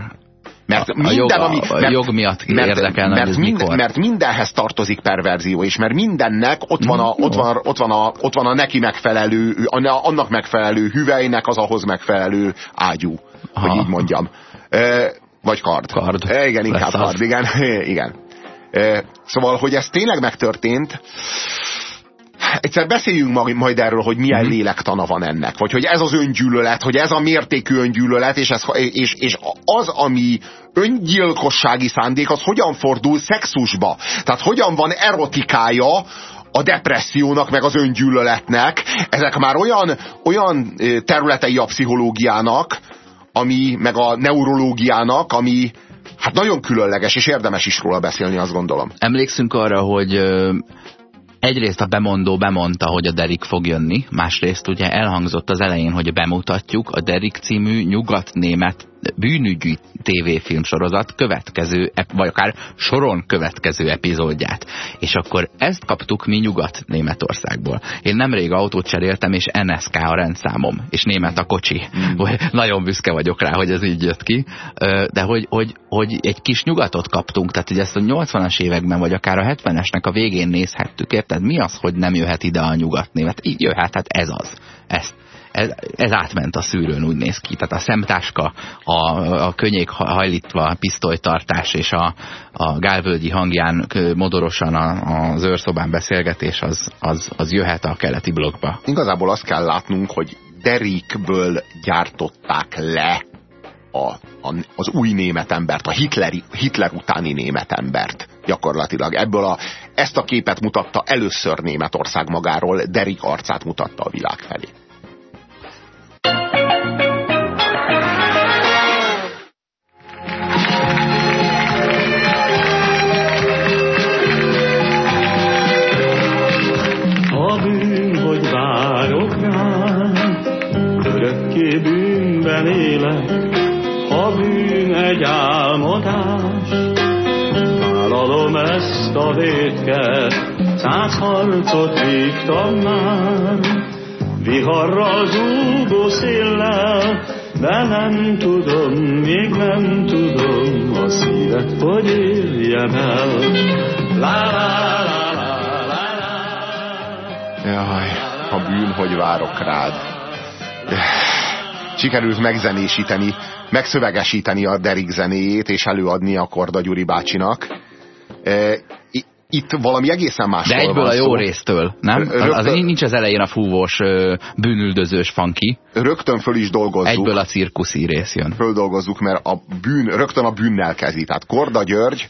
Mert a, minden, a, jog, ami, a jog miatt mert, érdekelne, mert, hogy mind, mikor. mert mindenhez tartozik perverzió, és mert mindennek ott van a, ott van, ott van a, ott van a neki megfelelő, annak megfelelő hüvelynek az ahhoz megfelelő ágyú, Aha. hogy így mondjam. E, vagy kard. Kard. E, igen, inkább Lesz az. kard, igen. igen. E, szóval, hogy ez tényleg megtörtént, egyszer beszéljünk majd erről, hogy milyen Mhm. lélektana van ennek, vagy hogy ez az öngyűlölet, hogy ez a mértékű öngyűlölet, és, ez, és, és az, ami öngyilkossági szándék, az hogyan fordul szexusba. Tehát hogyan van erotikája a depressziónak, meg az öngyűlöletnek. Ezek már olyan, olyan területei a pszichológiának, ami, meg a neurológiának, ami hát nagyon különleges, és érdemes is róla beszélni, azt gondolom. Emlékszünk arra, hogy egyrészt a bemondó bemondta, hogy a Derek fog jönni, másrészt ugye elhangzott az elején, hogy bemutatjuk a Derek című nyugat-német bűnügyi tévéfilmsorozat következő, vagy akár soron következő epizódját. És akkor ezt kaptuk mi Nyugat-Németországból. Én nemrég autót cseréltem, és NSK a rendszámom, és német a kocsi. Mm. Nagyon büszke vagyok rá, hogy ez így jött ki. De hogy, hogy, hogy egy kis nyugatot kaptunk, tehát hogy ezt a 80-as években, vagy akár a 70-esnek a végén nézhettük, érted? Mi az, hogy nem jöhet ide a nyugat-német? Így jöhet, hát ez az. Ezt ez, ez átment a szűrőn, úgy néz ki. Tehát a szemtáska, a, a könnyék hajlítva, a pisztolytartás és a, a gálvölgyi hangján modorosan a, az őrszobán beszélgetés, az, az, az jöhet a keleti blokkba. Igazából azt kell látnunk, hogy Derikből gyártották le a, a, az új német embert, a Hitleri, Hitler utáni német embert gyakorlatilag. Ebből a, ezt a képet mutatta először Németország magáról, Derik arcát mutatta a világ felé. Bűnben élek, ha bűn egy álmodás. Vállalom ezt a vétket, száz harcot vívtam már, viharral zúgó széllel, de nem tudom, még nem tudom a szívet, hogy érjem el. La, la, la, la, la, la. Jaj, a bűn, hogy várok rád sikerült megzenésíteni, megszövegesíteni a Derik zenéjét, és előadni a Korda Gyuri bácsinak. E, itt valami egészen más. De egyből a jó szó. résztől, nem? Rögtön, az nincs az elején a fúvós, bűnüldözős funky. Rögtön föl is dolgozzuk. Egyből a cirkuszi rész jön. Földolgozzuk, mert a bűn, rögtön a bűnnel kezdi. Tehát Korda György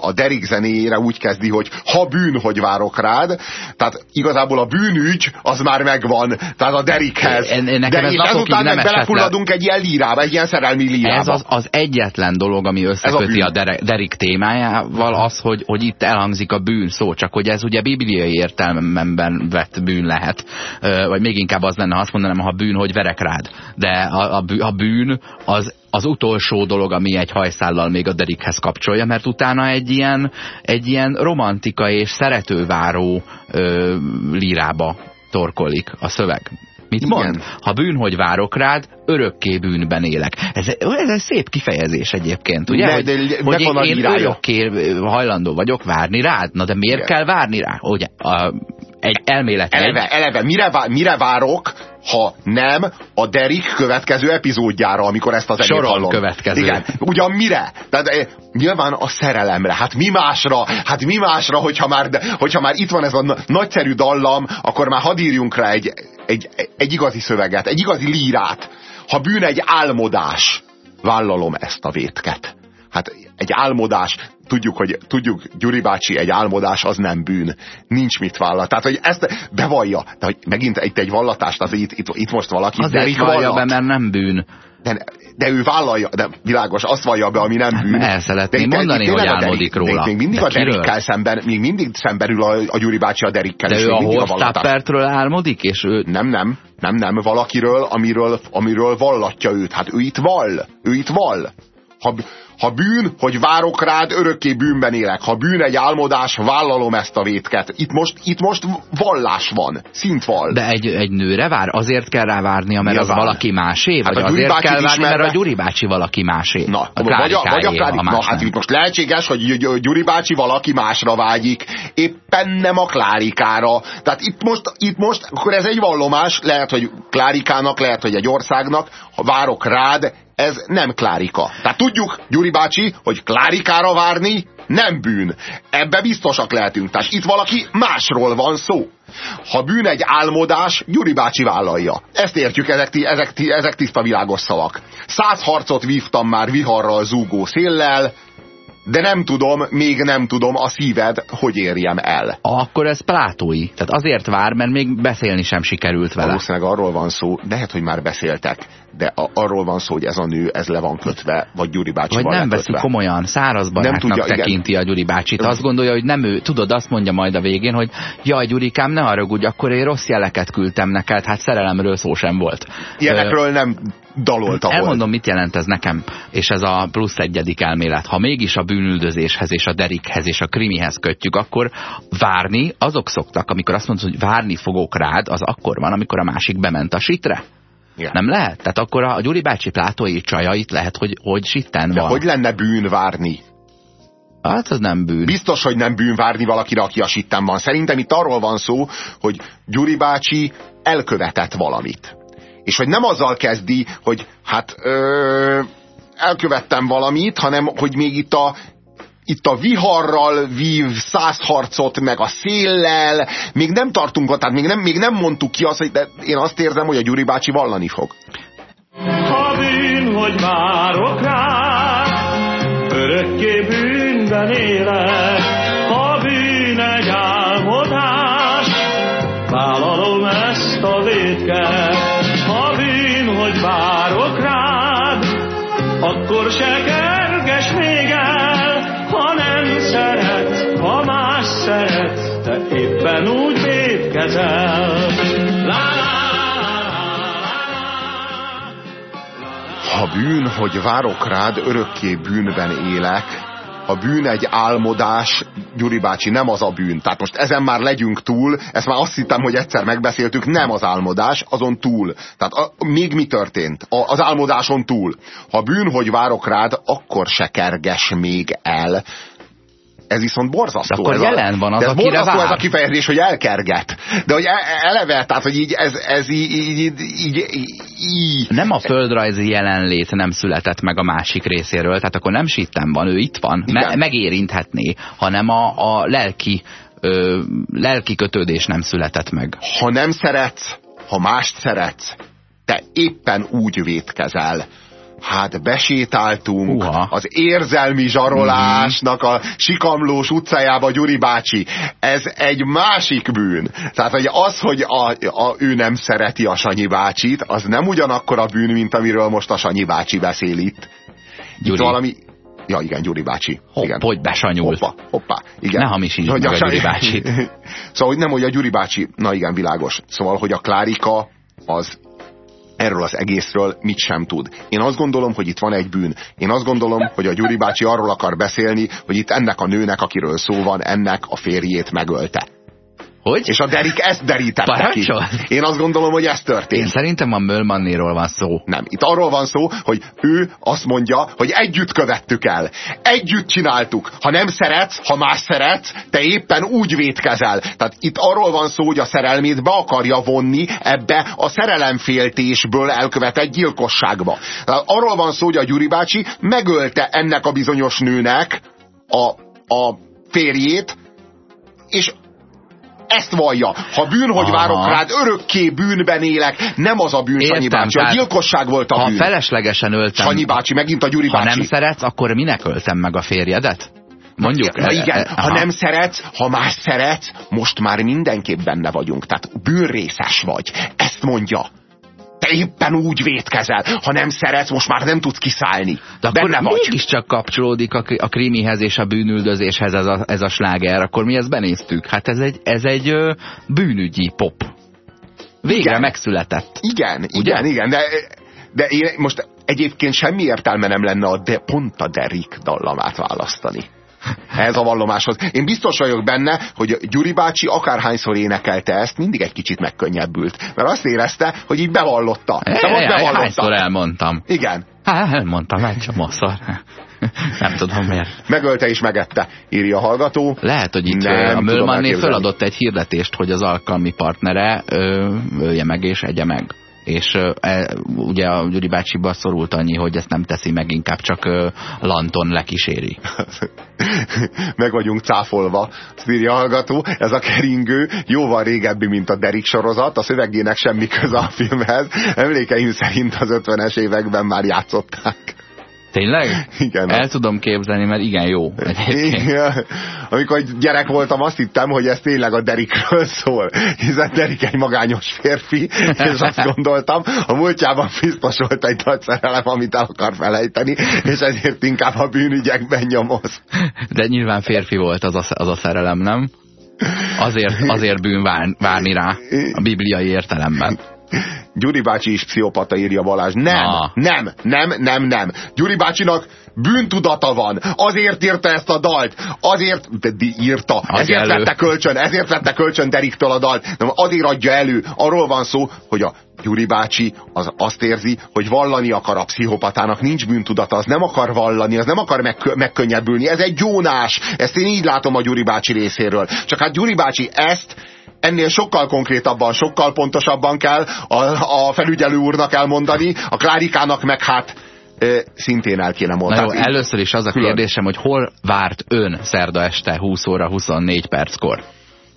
a Derik zenéjére úgy kezdi, hogy ha bűn, hogy várok rád. Tehát igazából a bűnügy az már megvan, tehát a Derikhez. De ez ezután meg belefulladunk egy ilyen lírába, egy ilyen szerelmi lírába. Ez az, az egyetlen dolog, ami összeköti a, a Derik témájával, az, hogy, hogy itt elhangzik a bűn szó, csak hogy ez ugye bibliai értelmemben vett bűn lehet. Vagy még inkább az lenne, ha azt mondanám, ha bűn, hogy verek rád. De a, a bűn az az utolsó dolog, ami egy hajszállal még a Derikhez kapcsolja, mert utána egy ilyen, egy ilyen romantika és szeretőváró ö, lírába torkolik a szöveg. Mit Igen. mond? Ha bűn, hogy várok rád, örökké bűnben élek. Ez, ez egy szép kifejezés egyébként, ugye? De, hogy, de, de, hogy én, én örökké hajlandó vagyok várni rád. Na de miért Igen. kell várni rá? Ugye, a, egy elmélet. Eleve, eleve, mire, vá, mire várok, ha nem a Derik következő epizódjára, amikor ezt az zenét Soron hallom. következő. Igen, ugyan mire? Tehát eh, nyilván a szerelemre. Hát mi másra? Hát mi másra, hogyha már, hogyha már itt van ez a nagyszerű dallam, akkor már hadd írjunk rá egy, egy, egy igazi szöveget, egy igazi lírát. Ha bűn egy álmodás, vállalom ezt a vétket. Hát egy álmodás, tudjuk, hogy tudjuk, Gyuri bácsi, egy álmodás az nem bűn. Nincs mit vállal. Tehát, hogy ezt bevallja. De hogy megint itt egy vallatást, az itt, itt, itt most valaki Azért vallja be, mert nem bűn. De, de ő vállalja, de világos, azt vallja be, ami nem Hát, bűn. El szeretném De mondani, itt hogy álmodik Derek- róla. De még mindig De a? Derikkel szemben, még mindig szemberül a, a Gyuri bácsi a Derikkel. De ő a. Hofstappertről álmodik, és ő... Nem, nem, nem, nem, valakiről, amiről, amiről vallatja őt. Hát ő itt vall, ő itt vall. Ha, ha bűn, hogy várok rád, örökké bűnben élek. Ha bűn egy álmodás, vállalom ezt a vétket. Itt most, itt most vallás van, szintvall. De egy, egy nőre vár? Azért kell rá várnia, mert Nyilván. az valaki másé? Hát Vagy a Gyuri azért kell várni, mert a Gyuri bácsi valaki másé? Na, a vagy a, vagy a Klárikáé, Klári, ha na hát itt most lehetséges, hogy Gy- Gy- Gyuri bácsi valaki másra vágyik, éppen nem a Klárikára. Tehát itt most, itt most, akkor ez egy vallomás, lehet, hogy Klárikának, lehet, hogy egy országnak, ha várok rád, ez nem Klárika. Tehát tudjuk, Gyuri bácsi, hogy Klárikára várni nem bűn. Ebbe biztosak lehetünk. Tehát itt valaki másról van szó. Ha bűn egy álmodás, Gyuri bácsi vállalja. Ezt értjük, ezek, ezek, ezek tiszta világos szavak. Száz harcot vívtam már viharral zúgó széllel, de nem tudom, még nem tudom a szíved, hogy érjem el. Akkor ez plátói. Tehát azért vár, mert még beszélni sem sikerült vele. Valószínűleg arról van szó, lehet, hogy már beszéltek, de a, arról van szó, hogy ez a nő, ez le van kötve, vagy Gyuri Vagy bácsival nem veszi komolyan, száraz Nem barátnak tudja, igen. tekinti a Gyuri bácsit. Azt gondolja, hogy nem ő. Tudod, azt mondja majd a végén, hogy jaj, Gyurikám, ne haragudj, akkor én rossz jeleket küldtem neked, hát szerelemről szó sem volt. Ö, Ilyenekről nem dalolta volt. Elmondom, mit jelent ez nekem, és ez a plusz egyedik elmélet. Ha mégis a bűnüldözéshez és a derikhez és a krimihez kötjük, akkor várni azok szoktak, amikor azt mondod, hogy várni fogok rád, az akkor van, amikor a másik bement a sitre. Igen. Nem lehet? Tehát akkor a Gyuri bácsi plátói csajait lehet, hogy, hogy sitten De van. hogy lenne bűn várni? Hát az nem bűn. Biztos, hogy nem bűn várni valakire, aki a sitten van. Szerintem itt arról van szó, hogy Gyuri bácsi elkövetett valamit. És hogy nem azzal kezdi, hogy hát ö, elkövettem valamit, hanem hogy még itt a, itt a viharral vív száz harcot, meg a széllel, még nem tartunk ott, tehát még nem, még nem mondtuk ki azt, hogy de én azt érzem, hogy a Gyuri bácsi vallani fog. Ha bűn, hogy várok rá, örökké bűnben élek. Ha bűn egy álmodás, vállalom ezt a vétket. Ha bűn, hogy várok rád, akkor se kerges még el, éppen úgy la, Ha bűn, hogy várok rád, örökké bűnben élek. Ha bűn egy álmodás, Gyuri bácsi, nem az a bűn. Tehát most ezen már legyünk túl, ezt már azt hittem, hogy egyszer megbeszéltük, nem az álmodás, azon túl. Tehát a, még mi történt? A, az álmodáson túl. Ha bűn, hogy várok rád, akkor se kerges még el. Ez viszont borzasztó. De akkor ez jelen van az, de ez akire borzasztó vár. ez a kifejezés, hogy elkerget. De hogy e- eleve, tehát hogy így, ez, ez így, így, így, így, Nem a földrajzi jelenlét nem született meg a másik részéről, tehát akkor nem sitten van, ő itt van, me Igen. megérinthetné, hanem a, a lelki, ö, lelki kötődés nem született meg. ha nem szeretsz, ha mást szeretsz, te éppen úgy vétkezel. Hát besétáltunk Uha. az érzelmi zsarolásnak a sikamlós utcájába, Gyuri bácsi. Ez egy másik bűn. Tehát hogy az, hogy a, a, ő nem szereti a Sanyi bácsit, az nem ugyanakkor a bűn, mint amiről most a Sanyi bácsi beszél itt. Gyuri, Itt valami... Ja, igen, Gyuri bácsi. hopp, igen. hogy besanyult. Hoppá, hoppá, igen. Ne hamisítsd meg a Sanyi- Gyuri bácsit. szóval, hogy nem, hogy a Gyuri bácsi, na igen, világos. Szóval, hogy a Klárika az erről az egészről mit sem tud. Én azt gondolom, hogy itt van egy bűn. Én azt gondolom, hogy a Gyuri bácsi arról akar beszélni, hogy itt ennek a nőnek, akiről szó van, ennek a férjét megölte. Hogy? És a Derik ezt derítette ki. Parancsol? Én azt gondolom, hogy ez Én történt. szerintem a Mölmannéról van szó. Nem, itt arról van szó, hogy ő azt mondja, hogy együtt követtük el. Együtt csináltuk. Ha nem szeretsz, ha más szeretsz, te éppen úgy vétkezel. Tehát itt arról van szó, hogy a szerelmét be akarja vonni ebbe a szerelemféltésből elkövetett gyilkosságba. Tehát arról van szó, hogy a Gyuri bácsi megölte ennek a bizonyos nőnek a, a férjét, és ezt vallja. Ha bűn, hogy Aha. várok rád, örökké bűnben élek. Nem az a bűn, Sanyi Értem, bácsi. A gyilkosság volt a Ha bűn. feleslegesen öltem, Sanyi bácsi, megint a Gyuri ha bácsi. nem szeretsz, akkor minek öltem meg a férjedet? Mondjuk. Na igen, e- e- ha aha. nem szeretsz, ha más szeretsz, most már mindenképp benne vagyunk. Tehát bűnrészes vagy. Ezt mondja. Éppen úgy vétkezel. Ha nem szeretsz, most már nem tudsz kiszállni. De akkor benne vagy. mégiscsak kapcsolódik a, a krimihez és a bűnüldözéshez ez a, ez a sláger, akkor mi ezt benéztük. Hát ez egy, ez egy bűnügyi pop. Végre Igen. megszületett. Igen, igen, igen, de, de én most egyébként semmi értelme nem lenne a de, pont a Derek dallamát választani. Ez a vallomáshoz. Én biztos vagyok benne, hogy Gyuri bácsi akárhányszor énekelte ezt, mindig egy kicsit megkönnyebbült. Mert azt érezte, hogy így bevallotta. De most Jaj, Hányszor bevallotta. elmondtam? Igen. Hát elmondtam egy csomószor. Nem tudom miért. Megölte és megette, írja a hallgató. Lehet, hogy itt Nem a elképzelni. feladott egy hirdetést, hogy az alkalmi partnere ölje meg és egye meg. És e, ugye a Gyuri bácsiba szorult annyi, hogy ezt nem teszi meg, inkább csak ö, Lanton lekíséri. Meg vagyunk cáfolva, írja hallgató. Ez a keringő jóval régebbi, mint a Derek sorozat. A szövegének semmi köze a filmhez. Emlékeim szerint az 50-es években már játszották. Tényleg? Igen. El tudom képzelni, mert igen jó. Igen. Amikor gyerek voltam, azt hittem, hogy ez tényleg a Derikről szól. Hiszen Derik egy magányos férfi, és azt gondoltam, a múltjában biztos volt egy nagy szerelem, amit el akar felejteni, és ezért inkább a bűnügyekben nyomoz. De nyilván férfi volt az a, az a szerelem, nem? Azért, azért bűn vár, várni rá a bibliai értelemben. Gyuri bácsi is pszichopata, írja Balázs. Nem, Na. nem, nem, nem, nem. Gyuri bácsinak bűntudata van. Azért írta ezt a dalt. Azért írta. Adja ezért elő. vette kölcsön. Ezért vette kölcsön Deriktől a dalt. Nem, azért adja elő. Arról van szó, hogy a Gyuri bácsi az azt érzi, hogy vallani akar a pszichopatának, nincs bűntudata, az nem akar vallani, az nem akar megkö megkönnyebbülni, ez egy gyónás, ezt én így látom a Gyuri bácsi részéről. Csak hát Gyuri bácsi ezt ennél sokkal konkrétabban, sokkal pontosabban kell a, a felügyelő úrnak elmondani, a Klárikának meg hát szintén el kéne Na mondani. jó, először is az a Külön. kérdésem, hogy hol várt ön szerda este 20 óra 24 perckor?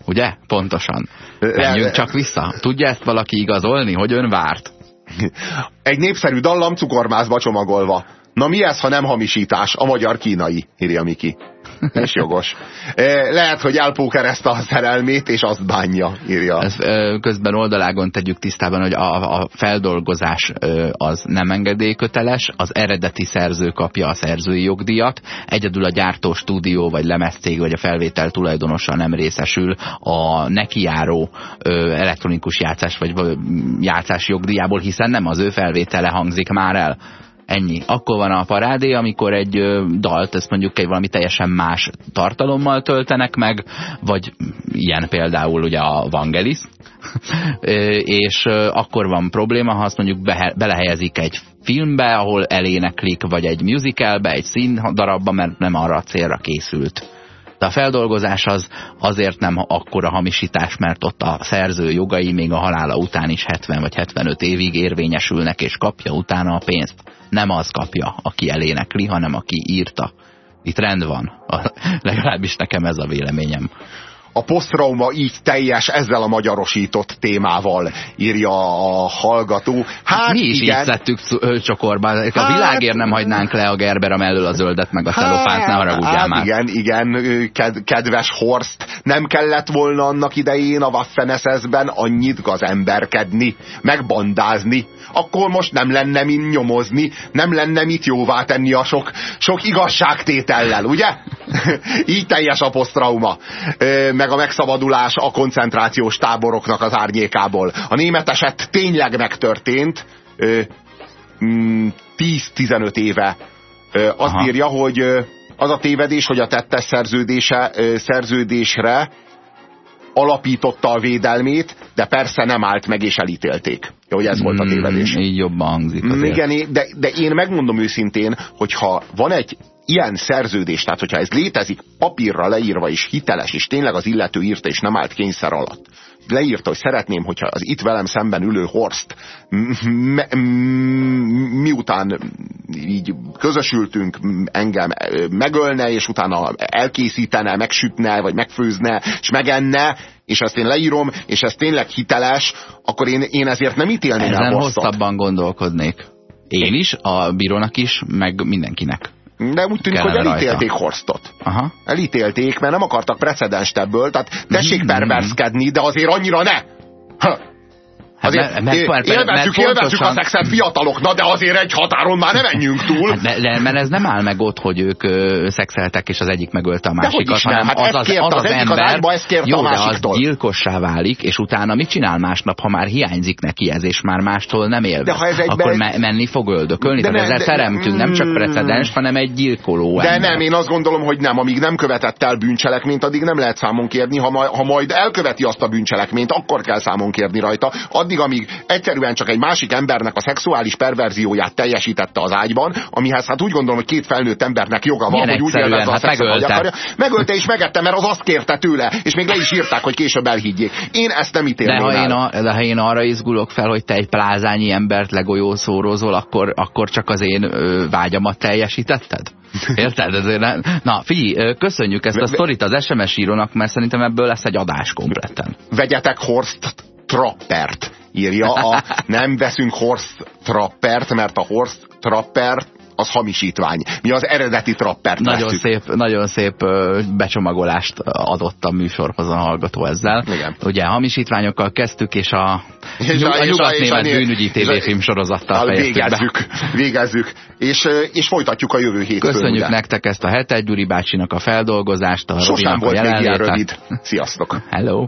Ugye? Pontosan. Menjünk csak vissza. Tudja ezt valaki igazolni, hogy ön várt? Egy népszerű dallam cukormázba csomagolva. Na mi ez, ha nem hamisítás? A magyar-kínai, írja Miki. És jogos. Eh, Lehet, hogy elpókerezte a szerelmét, és azt bánja, írja. Ez, ö, közben oldalágon tegyük tisztában, hogy a, a feldolgozás az nem engedélyköteles, az eredeti szerző kapja a szerzői jogdíjat, egyedül a gyártó stúdió, vagy lemezcég, vagy a felvétel tulajdonosa nem részesül a nekijáró elektronikus játszás, vagy játszás jogdíjából, hiszen nem az ő felvétele hangzik már el. Ennyi. Akkor van a parádé, amikor egy ö, dalt, ezt mondjuk egy valami teljesen más tartalommal töltenek meg, vagy ilyen például ugye a Vangelis, és ö, akkor van probléma, ha azt mondjuk behe, belehelyezik egy filmbe, ahol eléneklik, vagy egy musicalbe, egy színdarabba, mert nem arra a célra készült. De a feldolgozás az azért nem akkora hamisítás, mert ott a szerző jogai még a halála után is 70 vagy 75 évig érvényesülnek, és kapja utána a pénzt. Nem az kapja, aki elénekli, hanem aki írta. Itt rend van. A, legalábbis nekem ez a véleményem. A posztrauma így teljes ezzel a magyarosított témával, írja a hallgató. Hát Mi is igen. így szedtük cu- ö, csokorba. A Hát- világért nem hagynánk le a Gerbera mellől a zöldet, meg a celofánt, ne haragudjál hát már. igen, igen, ked, kedves Horst, nem kellett volna annak idején a waffen SS-ben annyit gazemberkedni, megbandázni. Akkor most nem lenne min nyomozni, nem lenne mit jóvá tenni a sok, sok igazságtétellel, ugye? Így teljes a posztrauma. Meg a megszabadulás a koncentrációs táboroknak az árnyékából. A német eset tényleg megtörtént, ö, mm, 10-15 éve azt Aha. írja, hogy az a tévedés, hogy a tettes szerződése, szerződésre alapította a védelmét, de persze nem állt meg és elítélték. Jó, hogy ez volt a tévedés. Mm, így jobban hangzik azért. Igen, de, de én megmondom őszintén, hogyha van egy ilyen szerződés, tehát hogyha ez létezik papírra leírva és hiteles, és tényleg az illető írta és nem állt kényszer alatt, leírta, hogy szeretném, hogyha az itt velem szemben ülő Horst miután így közösültünk, engem megölne, és utána elkészítene, megsütne, vagy megfőzne, és megenne, és ezt én leírom, és ez tényleg hiteles, akkor én, én ezért nem ítélném Ezen el hosszabban gondolkodnék. Én is, a bírónak is, meg mindenkinek. De úgy tűnik, hogy elítélték rajta. Horstot. Aha. Elítélték, mert nem akartak precedenst ebből, tehát tessék Mhm. perverszkedni, de azért annyira ne! Ha. Hát Azért mert- mert- élvezzük, mert élvezzük a szexet fiataloknak, de azért egy határon már ne menjünk túl. Hát mert ez nem áll meg ott, hogy ők ö, szexeltek, és az egyik megölte a másikat, nem. hanem Hát az az, az, az az az ember, kérte jó, a de az gyilkossá válik, és utána mit csinál másnap, ha már hiányzik neki ez, és már mástól nem él. De ha ez egyben- Akkor me menni fog öldökölni. De Tehát ne- ezzel de- teremtünk nem csak Mm. precedens, hanem egy gyilkoló De ember. nem, én azt gondolom, hogy nem. Amíg nem követett el bűncselekményt, addig nem lehet számon kérni. Ha, ma, ha majd elköveti azt a bűncselekményt, akkor kell számon kérni rajta. Addig, amíg egyszerűen csak egy másik embernek a szexuális perverzióját teljesítette az ágyban, amihez hát úgy gondolom, hogy két felnőtt embernek joga van, Milyen hogy úgy élvezze a Hát szexet, ahogy megölte. akarja. Megölte és megette, mert az azt kérte tőle, és még le is írták, hogy később elhiggyék. Én ezt nem De ítélném ha, el. én a, de ha én arra izgulok fel, hogy te egy plázányi embert legolyószórozol, akkor, akkor csak az én ö, vágyamat teljesítetted? Érted? Ezért nem... Na, figyelj, köszönjük ezt a sztorit az SMS írónak, mert szerintem ebből lesz egy adás kompletten. vegyetek Horst Trappert, írja a nem veszünk Horst Trappert, mert a Horst Trapper az hamisítvány. Mi az eredeti Trappert Nagyon veszük. szép, nagyon szép becsomagolást adott a műsorhoz a hallgató ezzel. Igen. Ugye hamisítványokkal kezdtük, és a, És a- a, nyugat-német bűnügyi tévéfilm sorozattal fejeztük be. Végezzük, végezzük. És, és folytatjuk a jövő hétfőn. Köszönjük ugye? nektek ezt a hetet, Gyuri bácsinak a feldolgozást, a Sosem Robinak a volt még ilyen jelenlétet. rövid. Sziasztok! Hello!